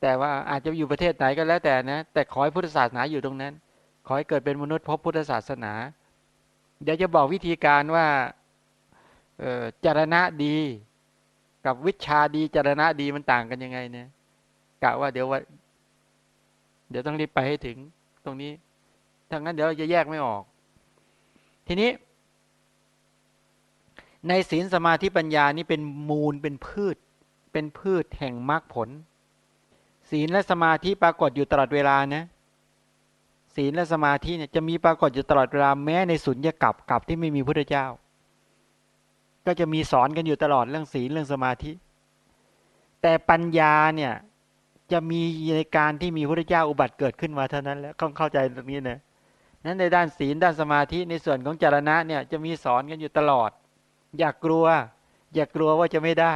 แต่ว่าอาจจะอยู่ประเทศไหนก็แล้วแต่นะ แต่ขอให้พุทธศาสนาอยู่ตรงนั้น ขอให้เกิดเป็นมนุษย์พบพุทธศาสนา เดี๋ยวจะบอกวิธีการว่าจารณะดี กับวิชาดีจารณะดีมันต่างกันยังไงเนี่ยกะว่าเดี๋ยวว่า เดี๋ยวต้องรีบไปให้ถึงตรงนี้ถ้างั้นเดี๋ยวเราจะแยกไม่ออก ทีนี้ ในศีลสมาธิปัญญานี้เป็นมูลเป็นพืช เป็นพืชแห่งมรรคผล ศีลและสมาธิปรากฏอยู่ตลอดเวลานะศีลและสมาธิเนี่ยจะมีปรากฏอยู่ตลอดเวลาแม้ในสุญญกับกับที่ไม่มีพระเจ้า ก็จะมีสอนกันอยู่ตลอดเรื่องศีลเรื่องสมาธิ แต่ปัญญาเนี่ยจะมีในการที่มีพระเจ้าอุบัติเกิดขึ้นมาเท่านั้นแล้วต้องเข้าใจตรงนี้นะนั้นในด้านศีลด้านสมาธิในส่วนของจารณะเนี่ยจะมีสอนกันอยู่ตลอด อย่ากกลัว อย่ากกลัวว่าจะไม่ได้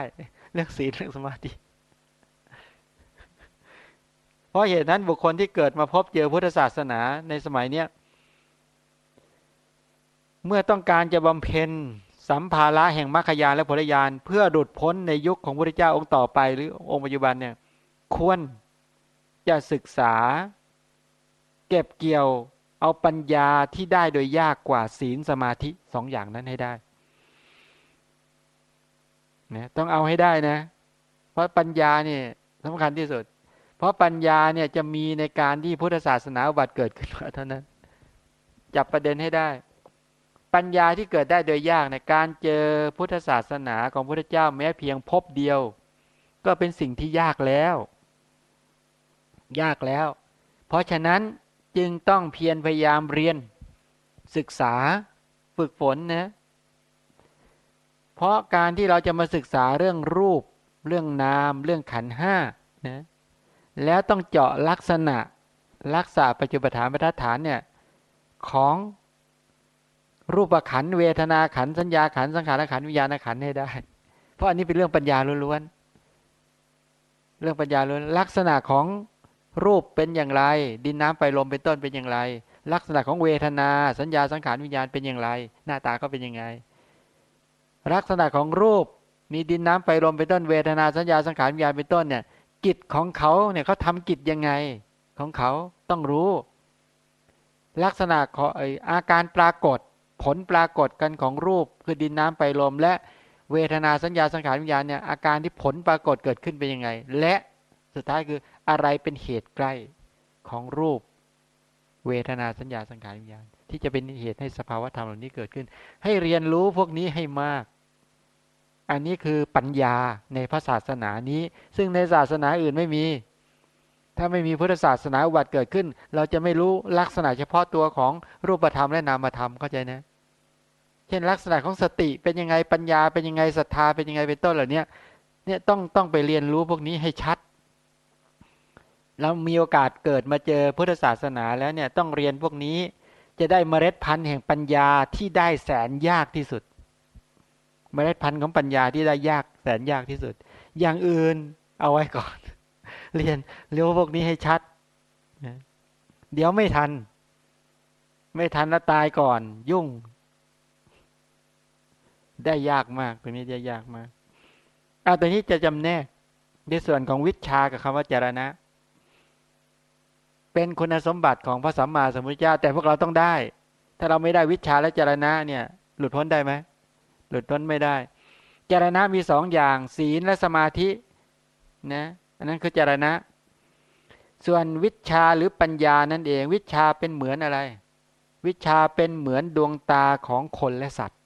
เรื่องศีลเรื่องสมาธิเพราะเหตุนั้นบุคคลที่เกิดมาพบเจอพุทธศาสนาในสมัยเนี้ยเมื่อต้องการจะบำเพ็ญสัมภาระแห่งมรรคยานและผลยานเพื่อดุดพ้นในยุคของพระเจ้าองค์ต่อไปหรือองค์ปัจจุบันเนี่ยควรจะศึกษา เก็บเกี่ยวเอาปัญญาที่ได้โดยยากกว่าศีลสมาธิสองอย่างนั้นให้ได้ นะต้องเอาให้ได้นะ เพราะปัญญาเนี่ยสำคัญที่สุด เพราะปัญญาเนี่ยจะมีในการที่พุทธศาสนาบัติเกิดขึ้นมาเท่านั้น จับประเด็นให้ได้ ปัญญาที่เกิดได้โดยยากในการเจอพุทธศาสนาของพระเจ้าแม้เพียงพบเดียว ก็เป็นสิ่งที่ยากแล้ว ยากแล้ว เพราะฉะนั้นจึงต้องเพียรพยายามเรียน ศึกษาฝึกฝนนะ เพราะการที่เราจะมาศึกษาเรื่องรูป เรื่องนาม เรื่องขันห้านะแล้วต้องเจาะลักษณะลักษณะปัจจุบันบรรทัดฐานเนี่ยของรูปขันเวทนาขันสัญญาขันสังขารขันวิญญาณขันให้ได้ เพราะอันนี้เป็นเรื่องปัญญาล้วนๆเรื่องปัญญาล้วนลักษณะของรูปเป็นอย่างไร ดินน้ำไฟลมเป็นต้นเป็นอย่างไร ลักษณะของเวทนา สัญญาสังขารวิญญาณเป็นอย่างไร หน้าตาก็เป็นยังไง ลักษณะของรูปมีดินน้ำไฟลมเป็นต้นเวทนาสัญญาสังขารวิญญาณเป็นต้นเนี่ย กิจของเขาเนี่ยเขาทำกิจยังไงของเขาต้องรู้ ลักษณะของอาการปรากฏ ผลปรากฏกันของรูป คือดินน้ำไฟลม และเวทนาสัญญาสังขารวิญญาณเนี่ยอาการที่ผลปรากฏเกิดขึ้นเป็นยังไง และสุดท้ายคืออะไรเป็นเหตุใกล้ของรูป เวทนาสัญญาสังขารวิญญาณ ที่จะเป็นเหตุให้สภาวธรรมเหล่านี้เกิดขึ้น ให้เรียนรู้พวกนี้ให้มาก อันนี้คือปัญญาในพระศาสนานี้ ซึ่งในศาสนาอื่นไม่มี ถ้าไม่มีพุทธศาสนาอุบัติเกิดขึ้น เราจะไม่รู้ลักษณะเฉพาะตัวของรูปธรรมและนามธรรมเข้าใจนะเช่นลักษณะของสติเป็นยังไงปัญญาเป็นยังไงศรัทธาเป็นยังไงเป็นต้นเหล่านี้เนี่ยต้องต้องไปเรียนรู้พวกนี้ให้ชัดเรามีโอกาสเกิดมาเจอพุทธศาสนาแล้วเนี่ยต้องเรียนพวกนี้ จะได้เมล็ดพันธุ์แห่งปัญญาที่ได้แสนยากที่สุด เมล็ดพันธุ์ของปัญญาที่ได้ยากแสนยากที่สุด อย่างอื่นเอาไว้ก่อน เรียนเรียกพวกนี้ให้ชัด เดี๋ยวไม่ทัน ไม่ทันแล้วตายก่อน ยุ่ง ได้ยากมากตัวนี้จะยากมากเอาตัวนี้จะจำแนกในส่วนของวิชากับคำว่าจารณะ เป็นคุณสมบัติของพระสัมมาสัมพุทธเจ้า แต่พวกเราต้องได้ ถ้าเราไม่ได้วิชาและจรณะเนี่ย หลุดพ้นได้ไหมหลุดพ้นไม่ได้ จรณะมีสองอย่าง ศีลและสมาธินะอันนั้นคือจรณะ ส่วนวิชาหรือปัญญานั่นเอง วิชาเป็นเหมือนอะไร วิชาเป็นเหมือนดวงตาของคนและสัตว์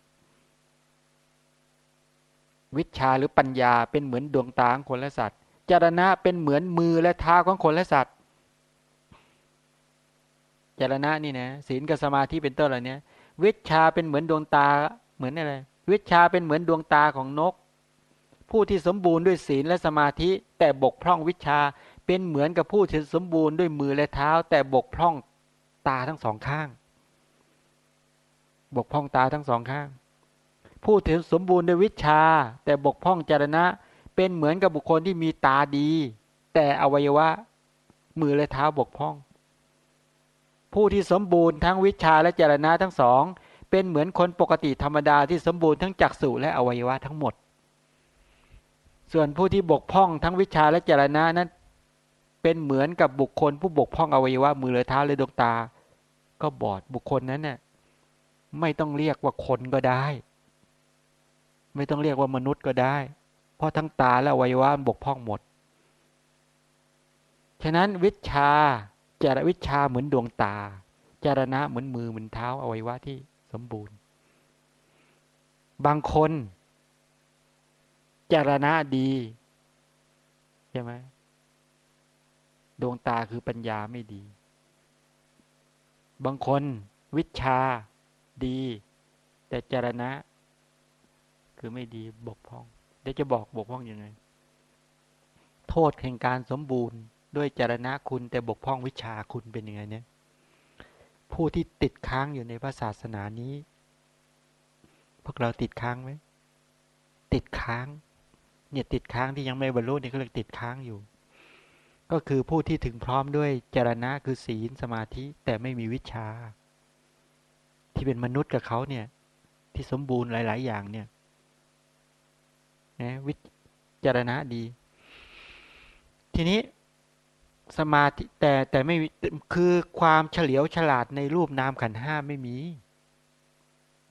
วิชาหรือปัญญาเป็นเหมือนดวงตาของคนและสัตว์จรณะเป็นเหมือนมือและเท้าของคนและสัตว์ จรณะนี่นะศีลกับสมาธิเป็นต้นเหล่านี้วิชาเป็นเหมือนดวงตาเหมือนอะไรวิชาเป็นเหมือนดวงตาของนก ผู้ที่สมบูรณ์ด้วยศีลและสมาธิ แต่บกพร่องวิชาเป็นเหมือนกับผู้ที่สมบูรณ์ด้วยมือและเท้า แต่บกพร่องตาทั้งสองข้าง บกพร่องตาทั้งสองข้าง ผู้ถึงสมบูรณ์ด้วยวิชา แต่บกพร่องจารณะ เป็นเหมือนกับบุคคลที่มีตาดี แต่อวัยวะ มือและเท้าบกพร่อง ผู้ที่สมบูรณ์ทั้งวิชาและเจรณะทั้งสอง เป็นเหมือนคนปกติธรรมดาที่สมบูรณ์ทั้งจักษุและอวัยวะทั้งหมด ส่วนผู้ที่บกพร่องทั้งวิชาและเจรณะนั้น เป็นเหมือนกับบุคคล ผู้บกพร่องอวัยวะมือและเท้าและดวงตา ก็บอดบุคคลนั้นเนี่ยไม่ต้องเรียกว่าคนก็ได้ ไม่ต้องเรียกว่ามนุษย์ก็ได้ เพราะทั้งตาและอวัยวะบกพร่องหมด ฉะนั้นวิชา จารวิชาเหมือนดวงตา จารณะเหมือนมือเหมือนเท้าอวัยวะที่สมบูรณ์ บางคน จารณะดีใช่ไหมดวงตาคือปัญญาไม่ดี บางคนวิชาดี แต่จารณะ คือไม่ดีบกพร่องเดี๋ยวจะบอกบกพร่องอยังไง โทษแห่งการสมบูรณ์ ด้วยจารณะคุณแต่บกพร่องวิชาคุณเป็นยังไงเนี่ย ผู้ที่ติดค้างอยู่ในพระศาสนานี้ พวกเราติดค้างไหมติดค้าง เนี่ยติดค้างที่ยังไม่บรรลุเนี่ยก็เลยติดค้างอยู่ ก็คือผู้ที่ถึงพร้อมด้วยจารณะคือศีลสมาธิแต่ไม่มีวิชา ที่เป็นมนุษย์กับเขาเนี่ย ที่สมบูรณ์หลาย ๆ อย่างเนี่ยนะวิจารณะดี ทีนี้ สมาธิแต่แต่ไม่คือความเฉลียวฉลาดในรูปนามขันห้าไม่มี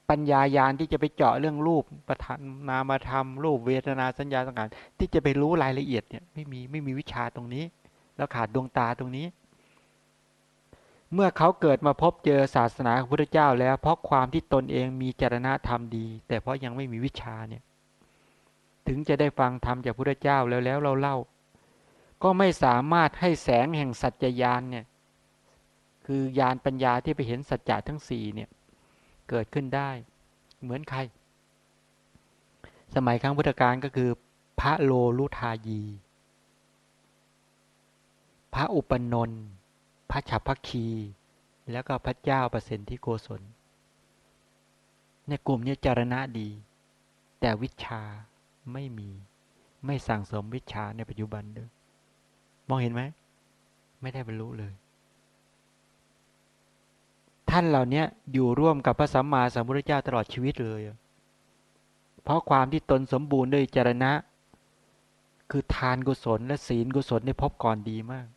ปัญญายาณที่จะไปเจาะเรื่องรูปประธานนามธรรมรูปเวทนาสัญญาสังขารที่จะไปรู้รายละเอียดเนี่ยไม่มีไม่มีวิชาตรงนี้ แล้วขาดดวงตาตรงนี้ เมื่อเขาเกิดมาพบเจอศาสนาของพระเจ้าแล้ว เพราะความที่ตนเองมีจรณะธรรมดี แต่เพราะยังไม่มีวิชาเนี่ย ถึงจะได้ฟังธรรมจากพระพุทธเจ้าแล้วแล้วเราเล่า ก็ไม่สามารถให้แสงแห่งสัจจญาณเนี่ยคือยานปัญญาที่ไปเห็นสัจจะทั้งสี่เนี่ยเกิดขึ้นได้ เหมือนใคร สมัยครั้งพุทธกาลก็คือ พระโลลุทายี พระอุปนนท์พระฉัพพคี แล้วก็พระเจ้าประสิทธิโกศล ในกลุ่มนี้จารณะดี แต่วิชาไม่มีไม่สั่งสมวิชาในปัจจุบันด้วย มองเห็นไหม ไม่ได้บรรลุเลย ท่านเหล่านี้อยู่ร่วมกับพระสัมมาสัมพุทธเจ้าตลอดชีวิตเลย เพราะความที่ตนสมบูรณ์ด้วยจรณะ คือทานกุศลและศีลกุศลในพบก่อนดีมาก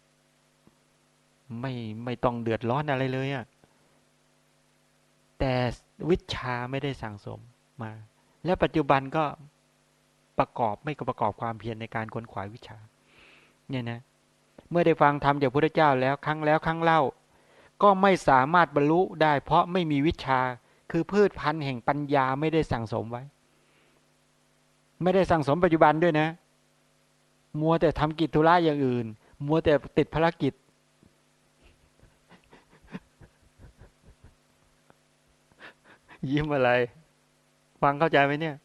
ไม่ไม่ต้องเดือดร้อนอะไรเลยอะ่ะแต่วิชาไม่ได้สั่งสมมา และปัจจุบันก็ประกอบไม่ก็ประกอบความเพียรในการค้นขวายวิชา เนี่ยนะ เมื่อได้ฟังธรรมจากพระเจ้าแล้วครั้งแล้วครั้งเล่า ก็ไม่สามารถบรรลุได้ เพราะไม่มีวิชาคือพืชพันธุ์แห่งปัญญาไม่ได้สั่งสมไว้ ไม่ได้สั่งสมปัจจุบันด้วยนะ มัวแต่ทำกิจธุระอย่างอื่น มัวแต่ติดภารกิจ ยิ้มอะไร ฟังเข้าใจไหมเนี่ย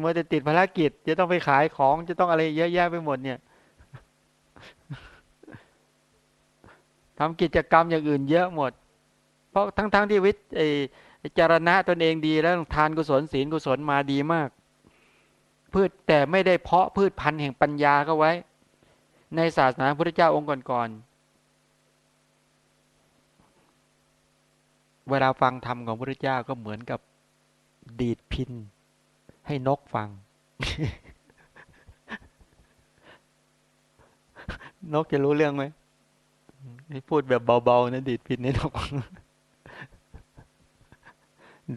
มัวแต่ติดภารกิจ จะต้องไปขายของจะต้องอะไรเยอะแยะไปหมดเนี่ย ทำกิจกรรมอย่างอื่นเยอะหมด เพราะทั้งๆทที่วิทย์จารณะตนเองดีแล้วทานกุศลศีลกุศลมาดีมาก พืชแต่ไม่ได้เพาะพืชพันธุ์แห่งปัญญาก็ไว้ ในศาสนาพระพุทธเจ้าองค์ก่อนๆเวลาฟังธรรมของพระพุทธเจ้าก็เหมือนกับดีดพิน ให้นกฟัง นกจะรู้เรื่องไหม พูดแบบเบาๆนะดีดพินนี่นก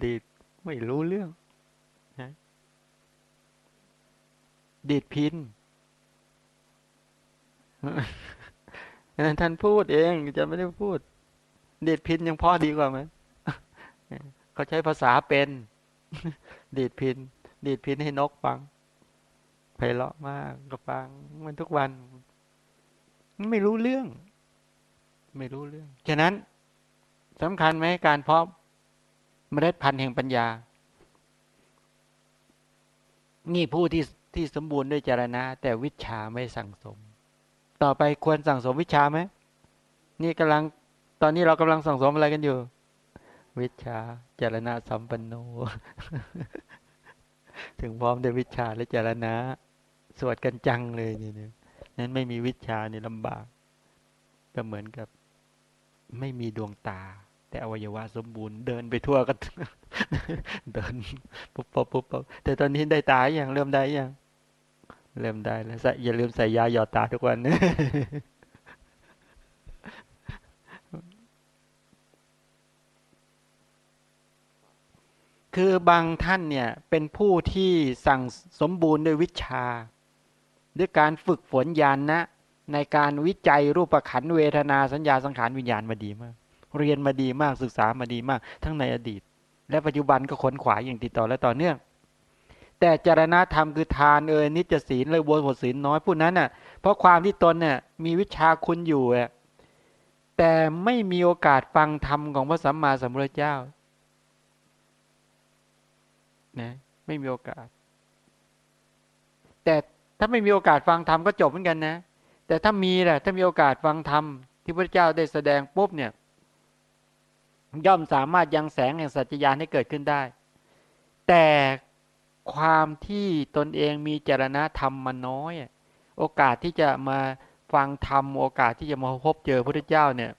ดีดไม่รู้เรื่องนะดีดพินนั้นท่านพูดเองจะไม่ได้พูด ดีดพินยังพอดีกว่าไหมเขาใช้ภาษาเป็น ดีดพิน ดีดพินให้นกฟังไพเราะมากก็ฟังมันทุกวัน ไม่รู้เรื่อง ไม่รู้เรื่อง ฉะนั้นสำคัญไหมการเพาะเมล็ดพันธุ์แห่งปัญญา นี่ผู้ที่ที่สมบูรณ์ด้วยจารณะ แต่วิชาไม่สั่งสม ต่อไปควรสั่งสมวิชาไหมนี่กำลังตอนนี้เรากำลังสั่งสมอะไรกันอยู่ วิชาจารณะสัมปันโน ถึงพร้อมด้วยวิชาและจารณะ สวดกันจังเลยนี่นะนั้นไม่มีวิชานี่ลำบาก ก็เหมือนกับ ไม่มีดวงตา แต่อวัยวะสมบูรณ์เดินไปทั่วกันเดินปุ๊บปุ๊บปุ๊บปุ๊บแต่ตอนนี้ได้ตาอย่างเริ่มได้ยังเริ่มได้แล้วอย่าลืมใส่ยาหยอดตาทุกวันนะคือบางท่านเนี่ยเป็นผู้ที่สั่งสมบูรณ์ด้วยวิชา ด้วยการฝึกฝนญาณนะ ในการวิจัยรูปขันเวทนาสัญญาสังขารวิญญาณมาดีมาก เรียนมาดีมากศึกษามาดีมาก ทั้งในอดีต และปัจจุบันก็ขนขวายอย่างติดต่อและต่อเนื่อง แต่จารณธรรมคือทานเอ่ยนิจศีลเลยบวชศีลน้อยผู้นั้นน่ะ เพราะความที่ตนเนี่ยมีวิชาคุณอยู่แต่ไม่มีโอกาสฟังธรรมของพระสัมมาสัมพุทธเจ้านะไม่มีโอกาส แต่ถ้าไม่มีโอกาสฟังธรรมก็จบเหมือนกันนะ แต่ถ้ามีแหละถ้ามีโอกาสฟังธรรมที่พระเจ้าได้แสดงปุ๊บเนี่ย ย่อมสามารถยังแสงแห่งสัจจญาณให้เกิดขึ้นได้ แต่ความที่ตนเองมีจรณะธรรมมาน้อย โอกาสที่จะมาฟังธรรม โอกาสที่จะมาพบเจอพระเจ้าเนี่ย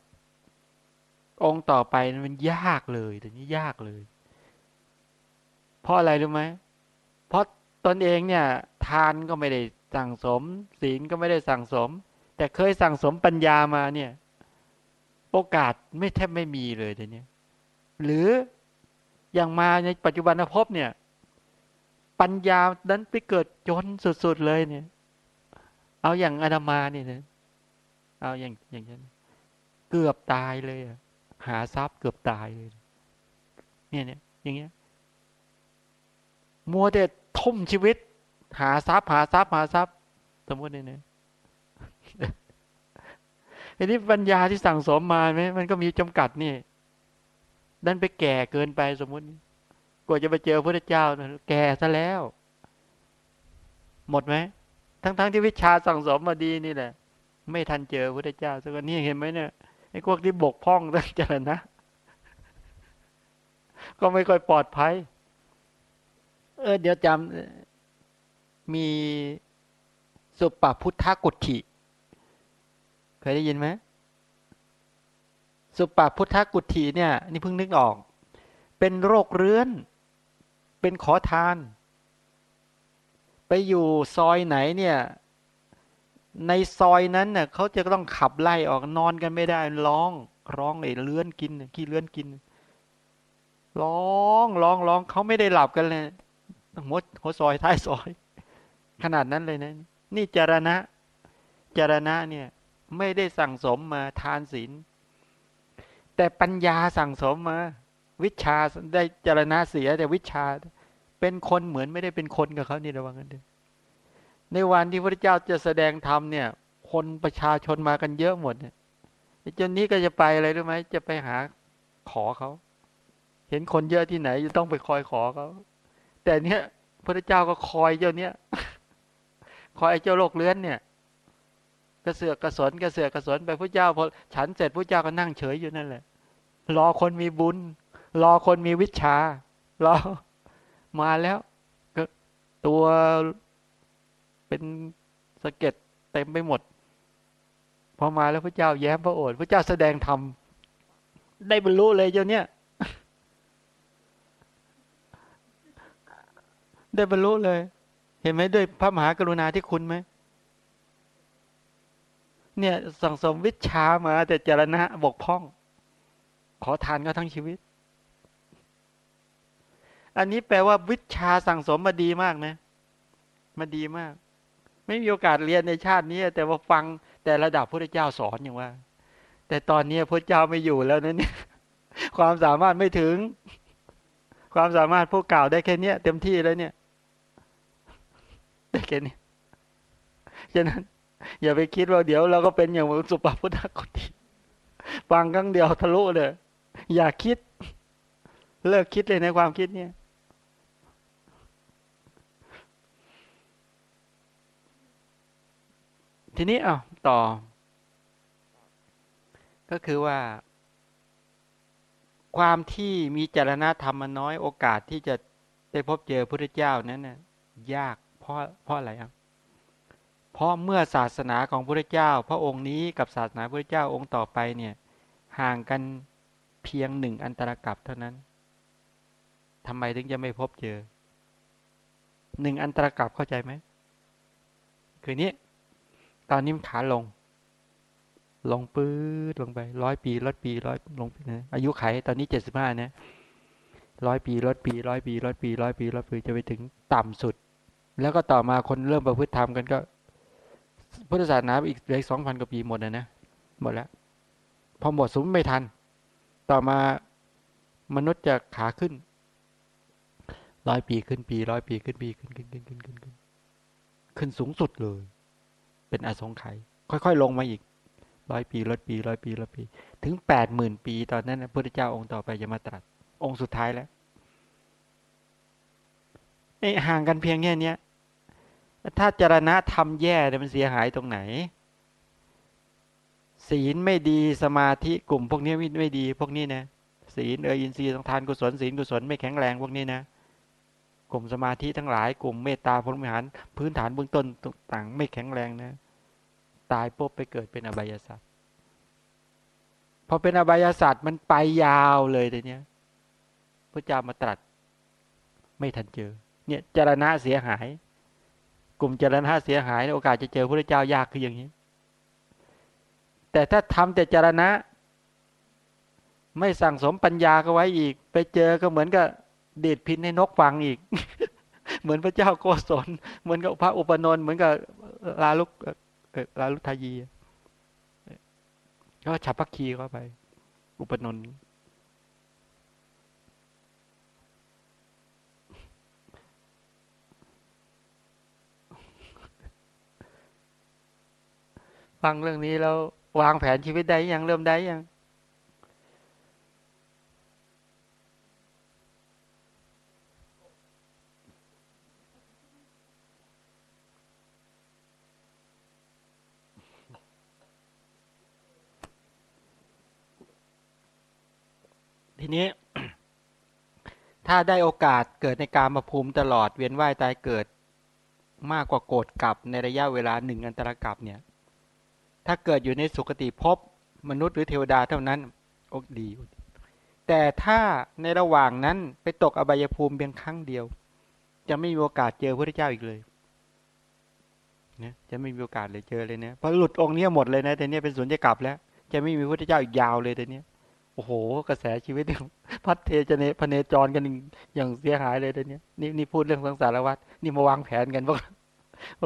องค์ต่อไปมันยากเลยแต่นี้ยากเลย เพราะอะไรรู้ไหมเพราะตนเองเนี่ย ทานก็ไม่ได้ สั่งสม ศีลก็ไม่ได้สั่งสม แต่เคยสั่งสมปัญญามาเนี่ย โอกาสไม่แทบไม่มีเลยทีนี้หรืออย่างมาในปัจจุบันภพเนี่ย ปัญญานั้นไปเกิดจนสุดๆเลยเนี่ย เอาอย่างอนามาเนี่ยนะเอาอย่างอย่างนั้นเกือบตายเลยหาทรัพย์เกือบตายเลย เนี่ยเนี่ยอย่างเงี้ยมัวแต่ทุ่มชีวิต หาทรัพย์หาทรัพย์หาทรัพย์สมมติเนี่นะอันนี้ปัญญาที่สั่งสมมาไหมมันก็มีจำกัดนี่ดันไปแก่เกินไปสมมติกว่าจะไปเจอพระเจ้าแก่ซะแล้ว หมดไหมทั้งๆทที่วิชาสั่งสมมาดีนี่แหละ ไม่ทันเจอพระเจ้าสักนี่เห็นไหมเนี่ยไอ้พวกที่บกพร่องตั้งใจนะก็ไม่ค่อยปลอดภัย เออ เดี๋ยวจำ มีสุปพุทธกุฏิเคยได้ยินไหมสุปพุทธกุฏิเนี่ยนี่เพิ่งนึกออก เป็นโรคเรื้อน เป็นขอทาน ไปอยู่ซอยไหนเนี่ยในซอยนั้นเน่ยเขาจะต้องขับไล่ออกนอนกันไม่ได้ร้องร้องไอ้เลื้อนกินขี้เลื้อนกินร้องร้องร้องเขาไม่ได้หลับกันเลยหัวหัวซอยท้ายซอย ขนาดนั้นเลยนะ นี่จารณะ จารณะเนี่ย ไม่ได้สั่งสมมาทานศีล แต่ปัญญาสั่งสมมา วิชาได้จารณะเสียแต่วิชา เป็นคนเหมือนไม่ได้เป็นคนกับเขานี่ระวังกันด้วยในวันที่พระเจ้าจะแสดงธรรมเนี่ย คนประชาชนมากันเยอะหมดเนี่ยจนนี้ก็จะไปอะไรรู้ไหมจะไปหาขอเขา เห็นคนเยอะที่ไหนจะต้องไปคอยขอเขาแต่เนี้ยพระเจ้าก็คอยเจ้าเนี้ย คอยไอ้เจ้าโลกเลื้อนเนี่ยกระเสือกกระสนกระเสือกกระสนไปพระเจ้าพอฉันเสร็จพระเจ้าก็นั่งเฉยอยู่นั่นแหละ รอคนมีบุญ รอคนมีวิชารอมาแล้วก็ตัวเป็นสะเก็ดเต็มไปหมด พอมาแล้วพระเจ้าแย้มพระโอษฐ์พระเจ้าแสดงธรรมได้บรรลุเลยเจ้าเนี้ยได้บรรลุเลย ห็นไหมด้วยพระมหากรุณาที่คุณไหมเนี่ยสังสมวิชามา แต่จรณะบกพร่อง ขอทานก็ทั้งชีวิต อันนี้แปลว่าวิชาสั่งสมมาดีมากนะมาดีมาก ไม่มีโอกาสเรียนในชาตินี้ แต่ว่าฟังแต่ระดับพระเจ้าสอนอย่างว่า แต่ตอนนี้พระเจ้าไม่อยู่แล้วนะเนี่ยความสามารถไม่ถึง ความสามารถพวกเก่าวได้แค่นี้เต็มที่แล้วเนี่ย ได้แค่นี้ฉะนั้น อย่าไปคิดว่าเดี๋ยวเราก็เป็นอย่างสุปพุทธกุฏิฟังครั้งเดียวทะลุเลย อย่าคิด เลิกคิดเลยในความคิดเนี่ยทีนี้อะต่อ ก็คือว่า ความที่มีจารณธรรมมันน้อยโอกาสที่จะได้พบเจอพระเจ้านั้นน่ะยาก เพราะเพราะอะไรครับ เพราะเมื่อศาสนาของพระเจ้า พระองค์นี้กับศาสนาพระเจ้าองค์ต่อไปเนี่ย ห่างกันเพียงหนึ่งอันตรกับเท่านั้นทำไมถึงจะไม่พบเจอหนึ่งอันตรกับเข้าใจไหมคือนี้ ตอนนี้มันขาลง ลงปื้ดลงไปร้อยปีร้อยปีร้อยลงนะอายุไขตอนนี้เจ็ดสิบห้านะร้อยปีร้อยปีร้อยปีร้อยปีร้อยปีร้อยปีจะไปถึงต่ำสุด แล้วก็ต่อมาคนเริ่มประพฤติธรรมกันก็พุทธศาสนาอีกเหลือสองพันกว่าปีหมดนะนะหมดแล้วพอหมดสมไม่ทัน ต่อมามนุษย์จะขาขึ้นร้อยปีขึ้นปีร้อยปีขึ้นปีขึ้นขึ้นขึ้นขึ้นขึ้นขึ้นขึ้นสูงสุดเลย เป็นอสงไขยค่อย ๆ ลงมาอีกร้อยปีร้อยปีร้อยปีร้อยปี ถึงแปดหมื่นปี ตอนนั้นพระพุทธเจ้าองค์ต่อไปจะมาตรัส องค์สุดท้ายแล้วไอห่างกันเพียงแค่นี้ ถ้าจรณะทำแย่เนี่ยมันเสียหายตรงไหน ศีลไม่ดีสมาธิกลุ่ม พวกนี้ไม่ดี พวกนี้นะศีลเอออินทรีย์ต้งทานกุศลศีลกุศลไม่แข็งแรงพวกนี้นะกลุ่มสมาธิทั้งหลายกลุ่มเมตตาพรหมิหารพื้นฐานเบื้องต้นต่างไม่แข็งแรงนะ ตายปุ๊บไปเกิดเป็นอบายศาสตร์พอเป็นอบายศาสตร์มันไปยาวเลยแต่เนี้ยพระเจ้ามาตรัส ไม่ทันเจอ เนี่ยจรณะเสียหาย กลุ่มเจรณะเสียหายโอกาสจะเจอพระเจ้ายากคืออย่างนี้ แต่ถ้าทำแต่จรณะ ไม่สั่งสมปัญญาก็ไว้อีก ไปเจอก็เหมือนกับเด็ดพินให้นกฟังอีก เหมือนพระเจ้าโกศลเหมือนกับพระอุปนนท์เหมือนกับลาลุกลาลุทายีก็ฉับพักคีเข้าไป อุปนนท์ ฟังเรื่องนี้แล้ววางแผนชีวิตได้ยังเริ่มได้ยัง ทีนี้ ถ้าได้โอกาสเกิดในการมาภูมิตลอดเวียนว่ายตายเกิดมากกว่าโกรธกลับในระยะเวลาหนึ่งอันตรกับเนี่ย ถ้าเกิดอยู่ในสุคติภพมนุษย์หรือเทวดาเท่านั้นโอ้ดี แต่ถ้าในระหว่างนั้นไปตกอบายภูมิเพียงครั้งเดียว จะไม่มีโอกาสเจอพระเจ้าอีกเลยเนี่ยจะไม่มีโอกาสเลยเจอเลยเนี่ยพอหลุดองค์นี้หมดเลยนะแต่เนี้ยเป็นสุญญกลับแล้ว จะไม่มีพระเจ้าอีกยาวเลยแต่เนี้ยโอ้โห กระแสชีวิตพัดเทจเนพเนจรกันอย่างเสียหายเลยเดี๋ยวนี้นี่นี่พูดเรื่องสังสารวัตรนี่มาวางแผนกันพวก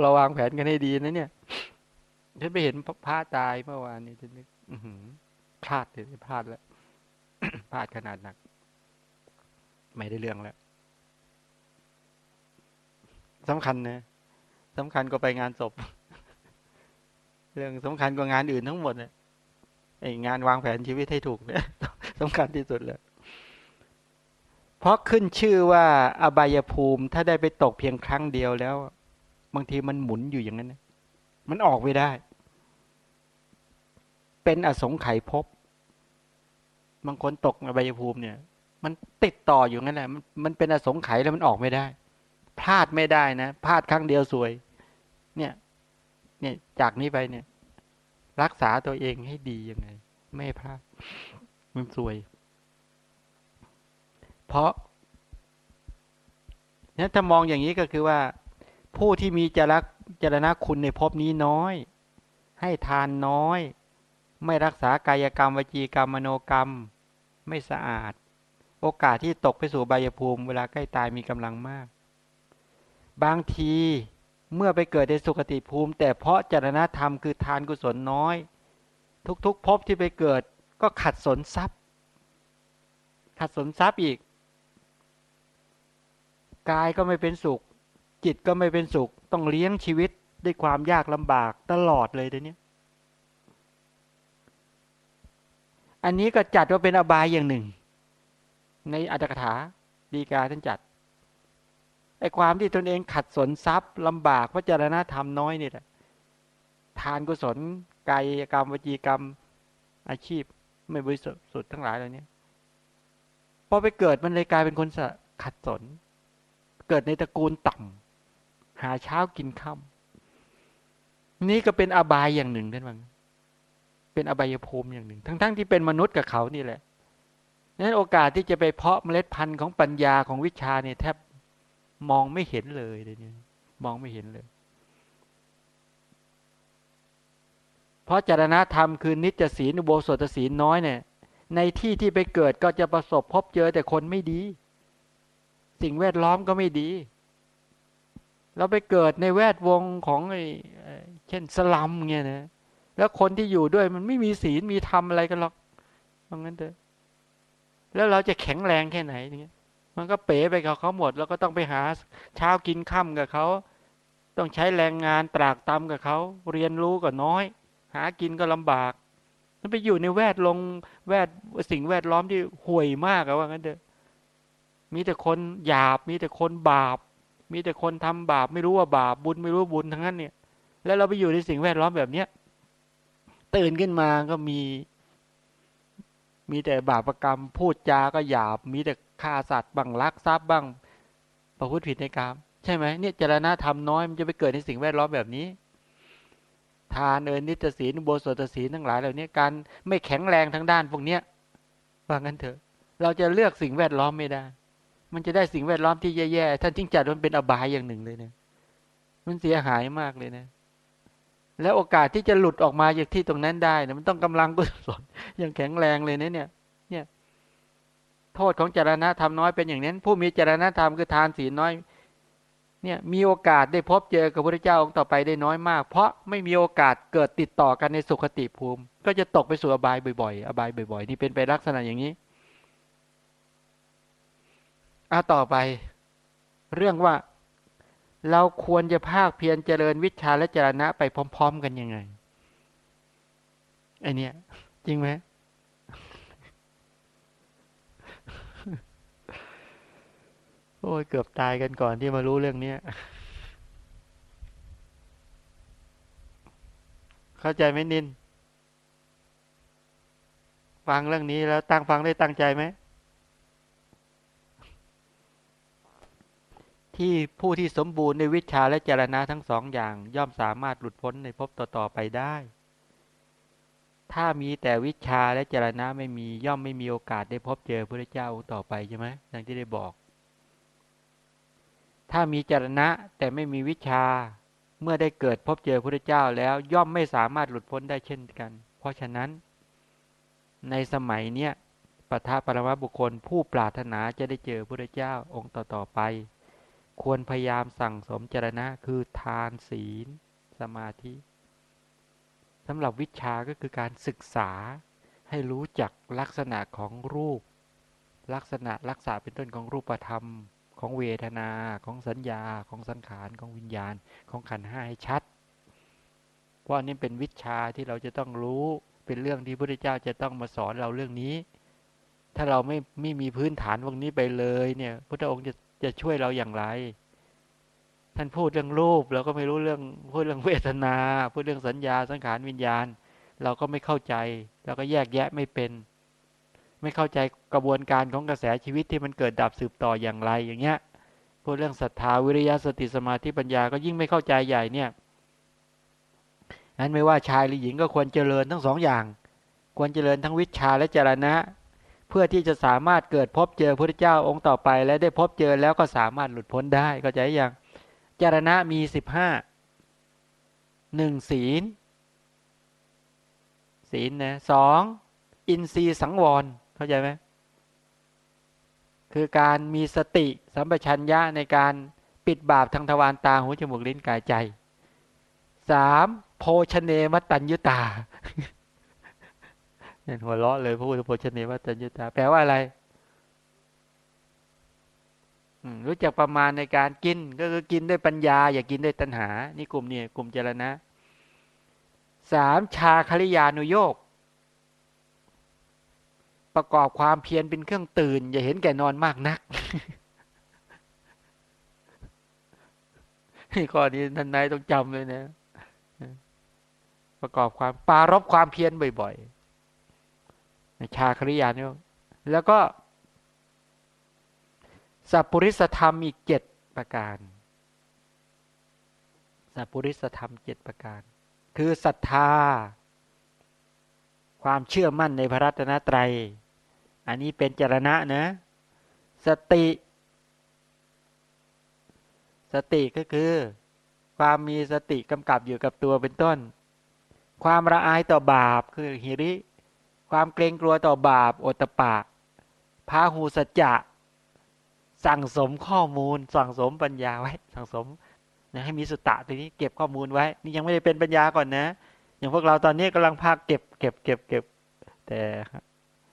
เราวางแผนกันให้ดีนะเนี่ย ฉันไปเห็นพระตายเมื่อวานนี้ฉันนึกพลาดเลยพลาดแล้วพลาดขนาดหนัก ไม่ได้เรื่องแล้วสำคัญนะสำคัญก็ไปงานศพ เรื่องสำคัญกว่างานอื่นทั้งหมดเนี่ยไองานวางแผนชีวิตให้ถูกเนี่ยสำคัญที่สุดเลยเพราะขึ้นชื่อว่าอบายภูมิถ้าได้ไปตกเพียงครั้งเดียวแล้ว บางทีมันหมุนอยู่อย่างนั้น มันออกไม่ได้ เป็นอสงไขยภพบางคนตกอบายภูมิเนี่ย มันติดต่ออยู่งั้นแหละมันมันเป็นอสงไขยแล้วมันออกไม่ได้ พลาดไม่ได้นะพลาดครั้งเดียวสวย เนี่ย เนี่ยจากนี้ไปเนี่ย รักษาตัวเองให้ดียังไง ไม่พลาดมันสวย เพราะนี่ถ้ามองอย่างนี้ก็คือว่า ผู้ที่มีจรักจรณะคุณในภพนี้น้อย ให้ทานน้อย ไม่รักษากายกรรมวจีกรรมมโนกรรม ไม่สะอาด โอกาสที่ตกไปสู่บายภูมิ เวลาใกล้ตายมีกำลังมาก บางทีเมื่อไปเกิดในสุคติภูมิ แต่เพราะจรณธรรมคือทานกุศลน้อย ทุกๆภพที่ไปเกิดก็ขัดสนทรัพย์ ขัดสนทรัพย์อีก กายก็ไม่เป็นสุข จิตก็ไม่เป็นสุข ต้องเลี้ยงชีวิตด้วยความยากลำบากตลอดเลยเดี๋ยวนี้ อันนี้ก็จัดว่าเป็นอบายอย่างหนึ่ง ในอัตถกถาดีกาท่านจัดไอ้ความที่ตนเองขัดสนทรัพย์ลำบากพระเจรณธรรมน้อยนี่แหละทานกุศลกายกรรมวจีกรรมอาชีพ ไม่บริสุทธิ์ทั้งหลายเหล่านี้พอไปเกิดมันเลยกลายเป็นคนขัดสน เกิดในตระกูลต่ำหาเช้ากินค่ำนี่ก็เป็นอบายอย่างหนึ่งท่านวัง เป็นอบายภูมิอย่างหนึ่ง ทั้งๆทที่เป็นมนุษย์กับเขานี่แหละนั้นโอกาสที่จะไปเพาะเมล็ดพันธุ์ของปัญญาของวิชาเนี่ยแทบมองไม่เห็นเลยเลยเนี่ยมองไม่เห็นเลย เพราะจารณธรรมคือนิจศีลอุโบสถศีลน้อยเนี่ย ในที่ที่ไปเกิดก็จะประสบพบเจอแต่คนไม่ดี สิ่งแวดล้อมก็ไม่ดี เราไปเกิดในแวดวงของไอ้เช่นสลัมเงี้ยนะ แล้วคนที่อยู่ด้วยมันไม่มีศีลมีธรรมอะไรกันหรอกเพรางั้นเถอะแล้วเราจะแข็งแรงแค่ไหนเงี้ย มันก็เป๋ไปกับเขาหมด แล้วก็ต้องไปหาเช้ากินค่ำกับเขา ต้องใช้แรงงานตรากตำกับเขา เรียนรู้ก็น้อย หากินก็ลำบากมันไปอยู่ในแวดลงแวดสิ่งแวดล้อมที่ห่วยมากอะว่างั้นเถอะ มีแต่คนหยาบ มีแต่คนบาป มีแต่คนทำบาป ไม่รู้ว่าบาปบุญไม่รู้บุญทั้งนั้นเนี่ย แล้วเราไปอยู่ในสิ่งแวดล้อมแบบเนี้ย ตื่นขึ้นมาก็มี มีแต่บาปรกรรม พูดจาก็หยาบ มีแต่ฆ่าสัตว์บังลักทรัพย์บ้าง ประพฤติผิดในกรรมใช่ไหมเนี่ยเจรณะธรรมน้อยมันจะไปเกิดในสิ่งแวดล้อมแบบนี้ ทานเอินิจศีลโบสถศีลทั้งหลายเหล่านี้การไม่แข็งแรงทางด้านพวกเนี้ยว่างั้นเถอะ เราจะเลือกสิ่งแวดล้อมไม่ได้ มันจะได้สิ่งแวดล้อมที่แย่ๆท่านจึงจัดมันเป็นอบายอย่างหนึ่งเลยเนี่ยมันเสียหายมากเลยนะ แล้วโอกาสที่จะหลุดออกมาจากที่ตรงนั้นได้นะมันต้องกำลังกุศลอย่างแข็งแรงเลยนะเนี่ย เนี่ย โทษของจารณะธรรมน้อยเป็นอย่างนั้น ผู้มีจารณะธรรมคือทานศีลน้อย เนี่ย มีโอกาสได้พบเจอกับพระเจ้าองค์ต่อไปได้น้อยมาก เพราะไม่มีโอกาสเกิดติดต่อกันในสุขติภูมิ ก็จะตกไปสู่อบายบ่อยๆ อบายบ่อยๆ นี่เป็นไปลักษณะอย่างนี้อะต่อไป เรื่องว่า เราควรจะภาคเพียรเจริญวิชาและจรณะไปพร้อม ๆ กันยังไงไอเนี้ยจริงไหมโอ้ยเกือบตายกันก่อนที่มารู้เรื่องนี้เข้าใจไหมนิน ฟังเรื่องนี้แล้วตั้งฟังได้ตั้งใจไหม ที่ผู้ที่สมบูรณ์ในวิชาและเจรณะทั้งสองอย่าง ย่อมสามารถหลุดพ้นในภพต่อๆไปได้ ถ้ามีแต่วิชาและเจรณะไม่มีย่อมไม่มีโอกาสได้พบเจอพระเจ้าต่อไปใช่ไหมอย่างที่ได้บอก ถ้ามีเจรณะแต่ไม่มีวิชาเมื่อได้เกิดพบเจอพระเจ้าแล้วย่อมไม่สามารถหลุดพ้นได้เช่นกัน เพราะฉะนั้น ในสมัยเนี้ยปทาปรมาบุคคลผู้ปรารถนาจะได้เจอพระเจ้าองค์ต่อๆไป ควรพยายามสั่งสมจรณะคือทานศีล สมาธิสำหรับวิชาก็คือการศึกษาให้รู้จักลักษณะของรูป ลักษณะรักษาเป็นต้นของรูปธรรม ของเวทนา ของสัญญา ของสังขาร ของวิญญาณ ของขันห้าให้ชัด เพราะนี้เป็นวิชาที่เราจะต้องรู้เป็นเรื่องที่พระพุทธเจ้าจะต้องมาสอนเราเรื่องนี้ ถ้าเราไม่ไม่มีพื้นฐานพวกนี้ไปเลยเนี่ยพระองค์จะ จะช่วยเราอย่างไร ท่านพูดเรื่องรูปเราก็ไม่รู้เรื่องพูดเรื่องเวทนา พูดเรื่องสัญญาสังขารวิญญาณ เราก็ไม่เข้าใจ เราก็แยกแยะไม่เป็น ไม่เข้าใจกระบวนการของกระแสชีวิตที่มันเกิดดับสืบต่ออย่างไรอย่างเงี้ยพูดเรื่องศรัทธาวิริยะสติสมาธิปัญญาก็ยิ่งไม่เข้าใจใหญ่เนี่ยนั้นไม่ว่าชายหรือหญิงก็ควรเจริญทั้งสองอย่าง ควรเจริญทั้งวิชาและจรณะ เพื่อที่จะสามารถเกิดพบเจอพระเจ้าองค์ต่อไป และได้พบเจอแล้วก็สามารถหลุดพ้นได้ก็จะอย่างจารณะมีสิบห้าหนึ่งศีล ศีลนะสองอินทรีย์สังวรเข้าใจไหมคือการมีสติสัมปชัญญะในการปิดบาปทางทวารตาหูจมูกลิ้นกายใจสามโพชเนมตัญยุตา เห็นหัวเราะเลยพระพุทธโพชเนวัตยุตาแปลว่าอะไรรู้จักประมาณในการกิน ก็คือกินด้วยปัญญา อย่ากินด้วยตัณหา นี่กลุ่มนี่กลุ่มเจรณะสามชาคริยานุโยกประกอบความเพียรเป็นเครื่องตื่น อย่าเห็นแก่นอนมากนักข้อนี้ท่านนายต้องจำเลยนะ ประกอบความปารบความเพียรบ่อยๆ ชาคริยานุแล้วก็ สัพปริสธรรมอีกเจ็ดประการ สัพปริสธรรมเจ็ดประการ คือศรัทธา ความเชื่อมั่นในพระรัตนตรัย อันนี้เป็นจรณะนะ สติ สติก็คือ ความมีสติกำกับอยู่กับตัวเป็นต้น ความละอายต่อบาปคือหิริ ความเกรงกลัวต่อบาปโอตะปะพาหูสัจจะ สั่งสมข้อมูล สั่งสมปัญญาไว้ สั่งสมนะให้มีสุตตะตัวนี้เก็บข้อมูลไว้ นี่ยังไม่ได้เป็นปัญญาก่อนนะ อย่างพวกเราตอนนี้กำลังพาเก็บ เก็บ เก็บ เก็บ แต่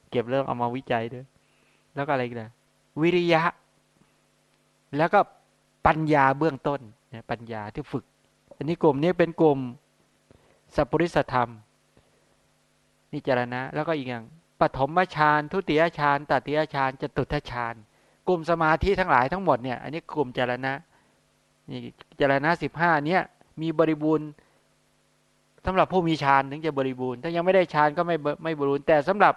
เก็บเรื่องเอามาวิจัยด้วย แล้วก็อะไรกันนะวิริยะ แล้วก็ปัญญาเบื้องต้นนะปัญญาที่ฝึก อันนี้กลุ่มนี้เป็นกลุ่มสัพปริสธรรม นิจารณะ แล้วก็อีกอย่างปฐมฌานทุติยฌานตติยฌานจตุทฌานกลุ่มสมาธิทั้งหลายทั้งหมดเนี่ยอันนี้กลุ่มจารณะนี่จารณะสิบห้าเนี่ยมีบริบูรณ์สำหรับผู้มีฌานถึงจะบริบูรณ์ ถ้ายังไม่ได้ฌานก็ไม่ไม่บริบูรณ์แต่สำหรับ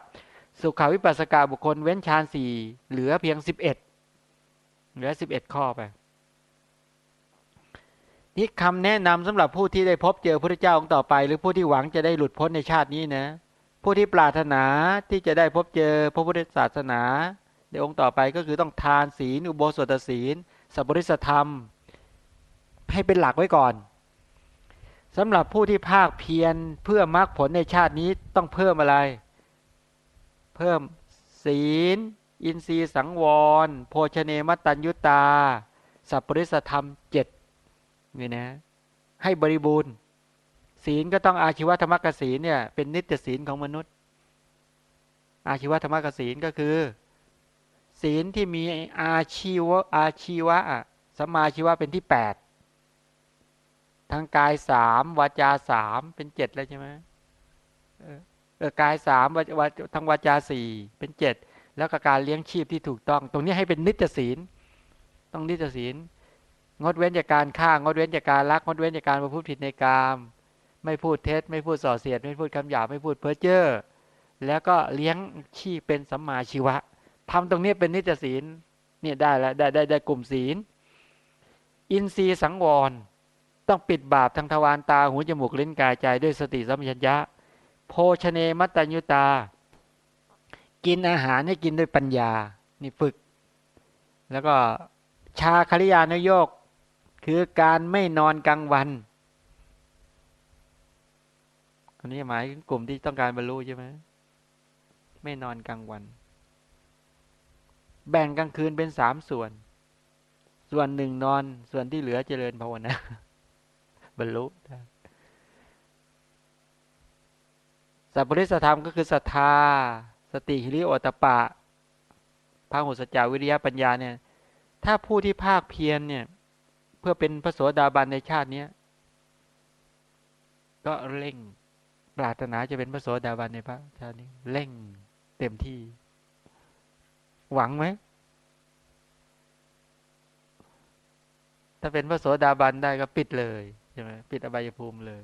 สุขาวิปัสสกาบุคคลเว้นฌานสี่เหลือเพียงสิบเอ็ดเหลือสิบเอ็ดข้อไปนี่คำแนะนำสำหรับผู้ที่ได้พบเจอพระเจ้าองค์ต่อไป หรือผู้ที่หวังจะได้หลุดพ้นในชาตินี้นะ ผู้ที่ปรารถนาที่จะได้พบเจอพระพุทธศาสนา ในองค์ต่อไปก็คือต้องทานศีลอุโบสถศีลสัพปริสธรรม ให้เป็นหลักไว้ก่อนสำหรับผู้ที่ภาคเพียรเพื่อมรรคผลในชาตินี้ต้องเพิ่มอะไร เพิ่มศีล อินทรีย์สังวร โภชเนมตัญยุตา สัพปริสธรรมเจ็ดนี่นะ ให้บริบูรณ์ ศีลก็ต้องอาชีวธรรมกศีลเนี่ยเป็นนิจศีลของมนุษย์ อาชีวธรรมกศีลก็คือ ศีลที่มีอาชีวอาชีวะสัมมาชีวะเป็นที่แปดทางกายสามวาจาสามเป็นเจ็ดแล้วใช่ไหมเออกายสามวาทางวาจาสี่เป็นเจ็ดแล้วก็การเลี้ยงชีพที่ถูกต้อง ตรงนี้ให้เป็นนิจศีลต้องนิจศีลงดเว้นจากการฆ่างดเว้นจากการลักงดเว้นจากการประพฤติผิดในกาม ไม่พูดเท็จ ไม่พูดส่อเสียด ไม่พูดคำหยาบไม่พูดเพ้อเจ้อแล้วก็เลี้ยงชีพเป็นสัมมาชีวะทำตรงนี้เป็นนิจศีลเนี่ยได้แล้วได้ได้ได้กลุ่มศีล อินทรีย์สังวร ต้องปิดบาปทางทวารตาหูจมูกลิ้นกายใจด้วยสติสัมปชัญญะ โภชเนมัตตัญญุตา กินอาหารให้กินด้วยปัญญานี่ฝึก แล้วก็ชาคริยานโยกคือการไม่นอนกลางวัน อันนี้หมายถึงกลุ่มที่ต้องการบรรลุใช่ไหมไม่นอนกลางวัน แบ่งกลางคืนเป็นสามส่วน ส่วนหนึ่งนอน ส่วนที่เหลือเจริญภาวนาบรรลุสัพพุริสธรรมก็คือศรัทธา สติหิริโอตปะพระหุสจาวิริยะปัญญาเนี่ย ถ้าผู้ที่ภาคเพียรเนี่ย เพื่อเป็นพระโสดาบันในชาตินี้ก็เร่ง ปรารถนาจะเป็นพระโสดาบันในพระชาตินี้เร่งเต็มที่ หวังไหมถ้าเป็นพระโสดาบันได้ก็ปิดเลยใช่ไหมปิดอบายภูมิเลย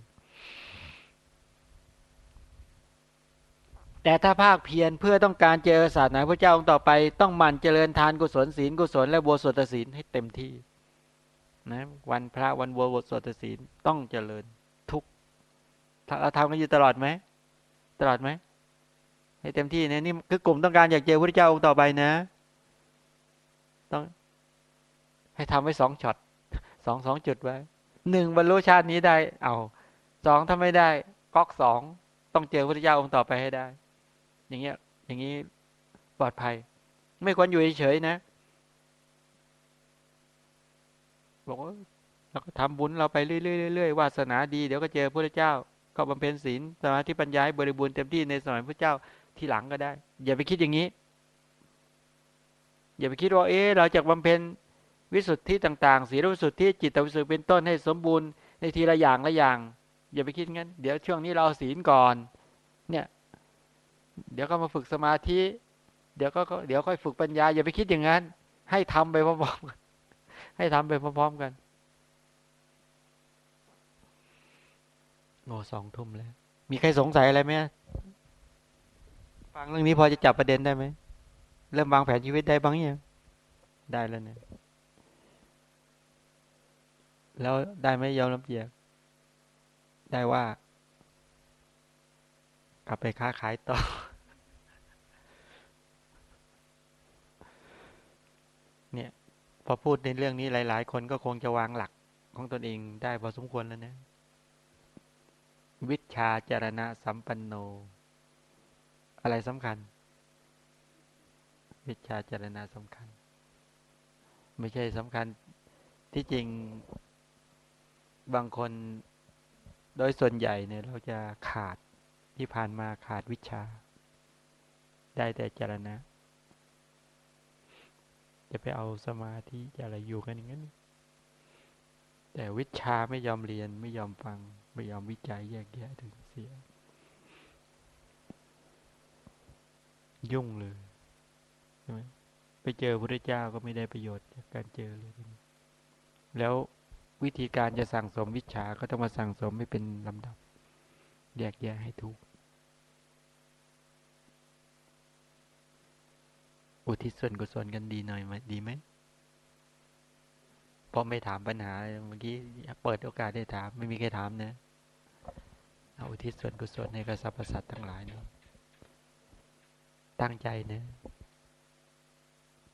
แต่ถ้าภาคเพียรเพื่อต้องการเจอศาสนาพระเจ้าองค์ต่อไป ต้องหมั่นเจริญทานกุศลศีลกุศลและบัวสวดศีลให้เต็มที่นะวันพระวันบัวสวดศีลต้องเจริญ เราทำกันอยู่ตลอดไหมตลอดไหมให้เต็มที่นี่ยนี่คือกลุ่มต้องการอยากเจอพระเจ้าองค์ต่อไปนะ ต้อง ให้ทำไว้สองช็อตสองสองจุดไว้หนึ่งบรรลุชาตินี้ได้ เอาสองถ้าไม่ได้ก๊อกสองต้องเจอพระเจ้าองค์ต่อไปให้ได้ อย่างเงี้ย อย่างนี้ปลอดภัย ไม่ควรอยู่เฉยๆนะบอกว่าเราก็ทำบุญเราไปเรื่อยๆวาสนาดีเดี๋ยวก็เจอพระเจ้า ก็บำเพ็ญศีลสมาธิปัญญาบริบูรณ์เต็มที่ในสมัยพระเจ้าที่หลังก็ได้ อย่าไปคิดอย่างนี้ อย่าไปคิดว่าเอ๊เราจะบำเพ็ญวิสุทธิต่างๆศีลวิสุทธิจิตวิสุทธิเป็นต้นให้สมบูรณ์ในทีละอย่างละอย่าง อย่าไปคิดงั้น เดี๋ยวช่วงนี้เราศีลก่อน เนี่ย เดี๋ยวก็มาฝึกสมาธิ เดี๋ยวก็เดี๋ยวค่อยฝึกปัญญา อย่าไปคิดอย่างนั้น ให้ทำไปพร้อมๆกันให้ทำไปพร้อมๆกัน โอ้สองทุ่มแล้ว มีใครสงสัยอะไรไหมฟังเรื่องนี้พอจะจับประเด็นได้ไหม เริ่มวางแผนชีวิตได้บ้างยัง ได้แล้วเนี่ย แล้วได้ไหมยอมรับเยียกได้ว่า กลับไปค้าขายต่อ เนี่ย พอพูดในเรื่องนี้หลาย ๆ คนก็คงจะวางหลักของตนเองได้พอสมควรแล้วนะ วิชาจารณะสัมปันโน อะไรสำคัญ วิชาจารณะสำคัญ ไม่ใช่สำคัญที่จริงบางคนโดยส่วนใหญ่เนี่ยเราจะขาดที่ผ่านมาขาดวิชา ได้แต่จารณะ จะไปเอาสมาธิจะอะไรอยู่กันอย่างนั้นแต่วิชาไม่ยอมเรียนไม่ยอมฟัง ไม่ยอมวิจัยแยกแยะถึงเสีย ยุ่งเลยใช่ไหมไปเจอพระเจ้าก็ไม่ได้ประโยชน์จากการเจอเลย แล้ววิธีการจะสั่งสมวิชาก็ต้องมาสั่งสมไม่เป็นลำดับ แยกแยะให้ถูก อุทิศส่วนกุศลกันดีหน่อยไหมดีไหมเพราะไม่ถามปัญหาเมื่อกี้เปิดโอกาสได้ถาม ไม่มีใครถามนะ อาอุทิศส่วนกุศลให้กับสรรพสัตว์ทั้งหลายนะตั้งใจนะ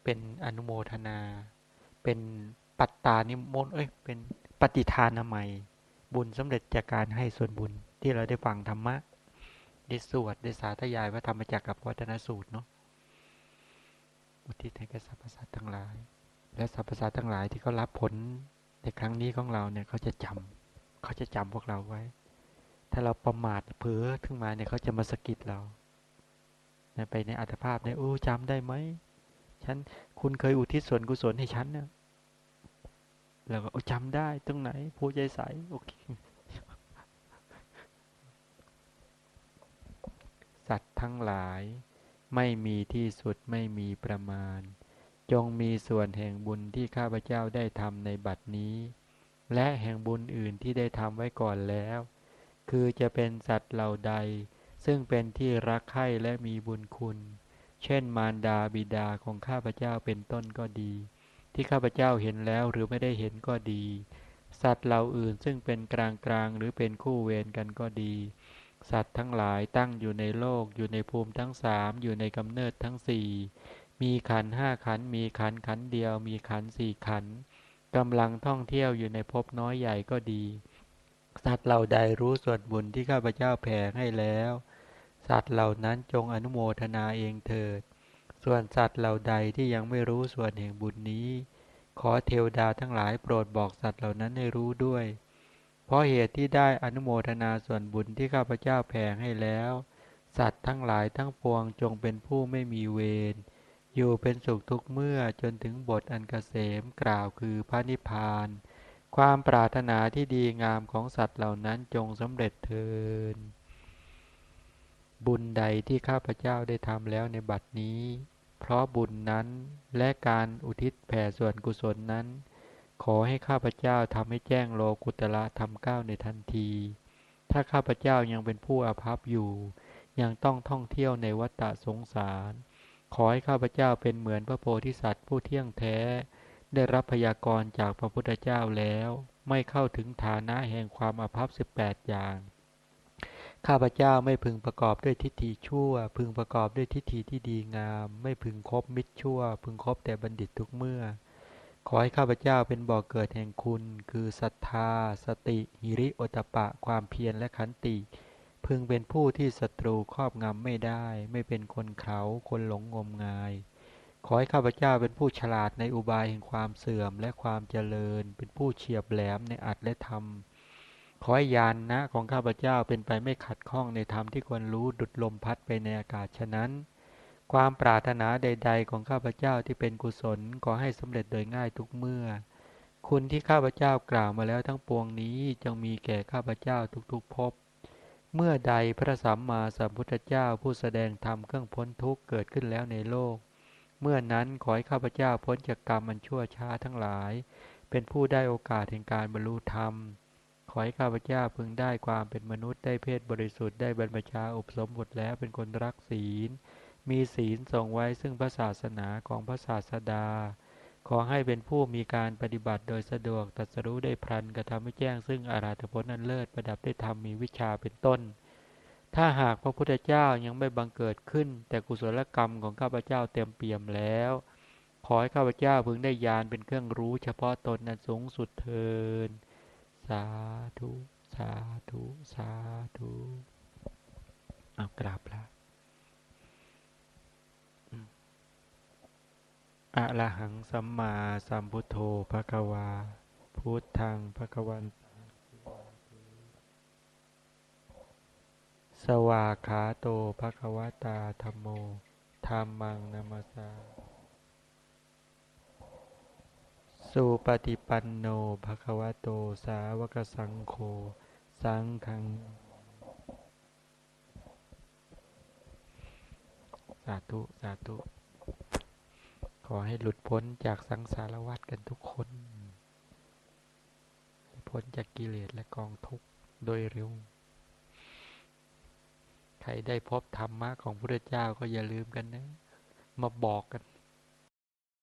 เป็นอนุโมทนา เป็นปัตตานิมนต์เอ้ยเป็นปฏิทานามัย บุญสำเร็จจากการให้ส่วนบุญที่เราได้ฟังธรรมะได้สวดได้สาธยายว่าธรรมจักกับวัฒนสูตรเนาะอุทิศให้กับสรรพสัตว์ทั้งหลาย และสรรพสัตว์ทั้งหลายที่เขารับผลในครั้งนี้ของเราเนี่ยเขาจะจำเขาจะจำพวกเราไว้ ถ้าเราประมาทเผลอขึ้นมาเนี่ยเขาจะมาสะกิดเราไปในอัตภาพเนี่ยโอ้จำได้ไหมฉันคุณเคยอุทิศส่วนกุศลให้ฉันเนี่ยแล้วก็จำได้ตรงไหนผู้ใจใสโอเคสัตว์ทั้งหลาย ไม่มีที่สุดไม่มีประมาณ จงมีส่วนแห่งบุญที่ข้าพเจ้าได้ทำในบัดนี้ และแห่งบุญอื่นที่ได้ทำไว้ก่อนแล้ว คือจะเป็นสัตว์เหล่าใด ซึ่งเป็นที่รักใคร่และมีบุญคุณ เช่นมารดาบิดาของข้าพเจ้าเป็นต้นก็ดี ที่ข้าพเจ้าเห็นแล้วหรือไม่ได้เห็นก็ดี สัตว์เหล่าอื่นซึ่งเป็นกลางกลางหรือเป็นคู่เวรกันก็ดี สัตว์ทั้งหลายตั้งอยู่ในโลก อยู่ในภูมิทั้งสามอยู่ในกำเนิดทั้งสี่มีขันห้าขันมีขันขันเดียว มีขันสี่ขันกำลังท่องเที่ยวอยู่ในภพน้อยใหญ่ก็ดี สัตว์เหล่าใดรู้ส่วนบุญที่ข้าพเจ้าแผ่ให้แล้ว สัตว์เหล่านั้นจงอนุโมทนาเองเถิด ส่วนสัตว์เหล่าใดที่ยังไม่รู้ส่วนแห่งบุญนี้ ขอเทวดาทั้งหลายโปรดบอกสัตว์เหล่านั้นให้รู้ด้วย เพราะเหตุที่ได้อนุโมทนาส่วนบุญที่ข้าพเจ้าแผ่ให้แล้ว สัตว์ทั้งหลายทั้งปวงจงเป็นผู้ไม่มีเวร อยู่เป็นสุขทุกเมื่อจนถึงบทอันกเกษมกล่าวคือพระนิพพาน ความปรารถนาที่ดีงามของสัตว์เหล่านั้นจงสำเร็จเถิดบุญใดที่ข้าพเจ้าได้ทำแล้วในบัดนี้ เพราะบุญนั้นและการอุทิศแผ่ส่วนกุศลนั้น ขอให้ข้าพเจ้าทำให้แจ้งโลกุตละทำก้าวในทันที ถ้าข้าพเจ้ายังเป็นผู้อาภัพอยู่ ยังต้องท่องเที่ยวในวัฏสงสาร ขอให้ข้าพเจ้าเป็นเหมือนพระโพธิสัตว์ผู้เที่ยงแท้ ได้รับพยากรณ์จากพระพุทธเจ้าแล้ว ไม่เข้าถึงฐานะแห่งความอภัพสิบแปดอย่าง ข้าพเจ้าไม่พึงประกอบด้วยทิฏฐิชั่ว พึงประกอบด้วยทิฏฐิที่ดีงาม ไม่พึงคบมิตรชั่ว พึงคบแต่บัณฑิตทุกเมื่อ ขอให้ข้าพเจ้าเป็นบ่อกเกิดแห่งคุณ คือศรัทธา สติ หิริโอตปะ ความเพียรและขันติ พึงเป็นผู้ที่ศัตรูครอบงำไม่ได้ ไม่เป็นคนเขาคนหลงงมงาย ขอให้ข้าพเจ้าเป็นผู้ฉลาดในอุบายแห่งความเสื่อมและความเจริญ เป็นผู้เฉียบแหลมในอัตและธรรม ขอให้ญาณนะของข้าพเจ้าเป็นไปไม่ขัดข้องในธรรมที่ควรรู้ดุดลมพัดไปในอากาศฉะนั้น ความปรารถนาใด ๆ ของข้าพเจ้าที่เป็นกุศลขอให้สำเร็จโดยง่ายทุกเมื่อ คุณที่ข้าพเจ้ากล่าวมาแล้วทั้งปวงนี้จงมีแก่ข้าพเจ้าทุกๆภพเมื่อใดพระสัมมาสัมพุทธเจ้าผู้แสดงธรรมเครื่องพ้นทุกข์เกิดขึ้นแล้วในโลก เมื่อนั้นขอให้ข้าพเจ้าพ้นจากกรรมมันชั่วช้าทั้งหลาย เป็นผู้ได้โอกาสแห่งการบรรลุธรรม ขอให้ข้าพเจ้าพึงได้ความเป็นมนุษย์ได้เพศบริสุทธิ์ได้บรรพชาอุปสมบทแล้วเป็นคนรักศีล มีศีลทรงไว้ซึ่งพระศาสนาของพระศาสดา ขอให้เป็นผู้มีการปฏิบัติโดยสะดวกตรัสรู้ได้พลันกระทำให้แจ้งซึ่งอาราธผลนันเลิศประดับได้ธรรมมีวิชาเป็นต้น ถ้าหากพระพุทธเจ้ายังไม่บังเกิดขึ้น แต่กุศลกรรมของข้าพเจ้าเต็มเปี่ยมแล้ว ขอให้ข้าพเจ้าพึงได้ญาณเป็นเครื่องรู้เฉพาะตนนั้นสูงสุดเทิน สาธุ สาธุ สาธุเอากราบละอะระหังสัมมาสัมพุทโธภะคะวา พุทธังภะคะวันตัง สวาขาโตภะคะวตาธรรมโมธรรมังนามาสาสุปฏิปันโนภะคะวะโตสาวกสังโฆสังฆังสาธุ สาธุ ขอให้หลุดพ้นจากสังสารวัฏกันทุกคนให้พ้นจากกิเลสและกองทุกข์โดยเร็ว ใครได้พบธรรมะของพระพุทธเจ้าก็อย่าลืมกันนะ มาบอกกัน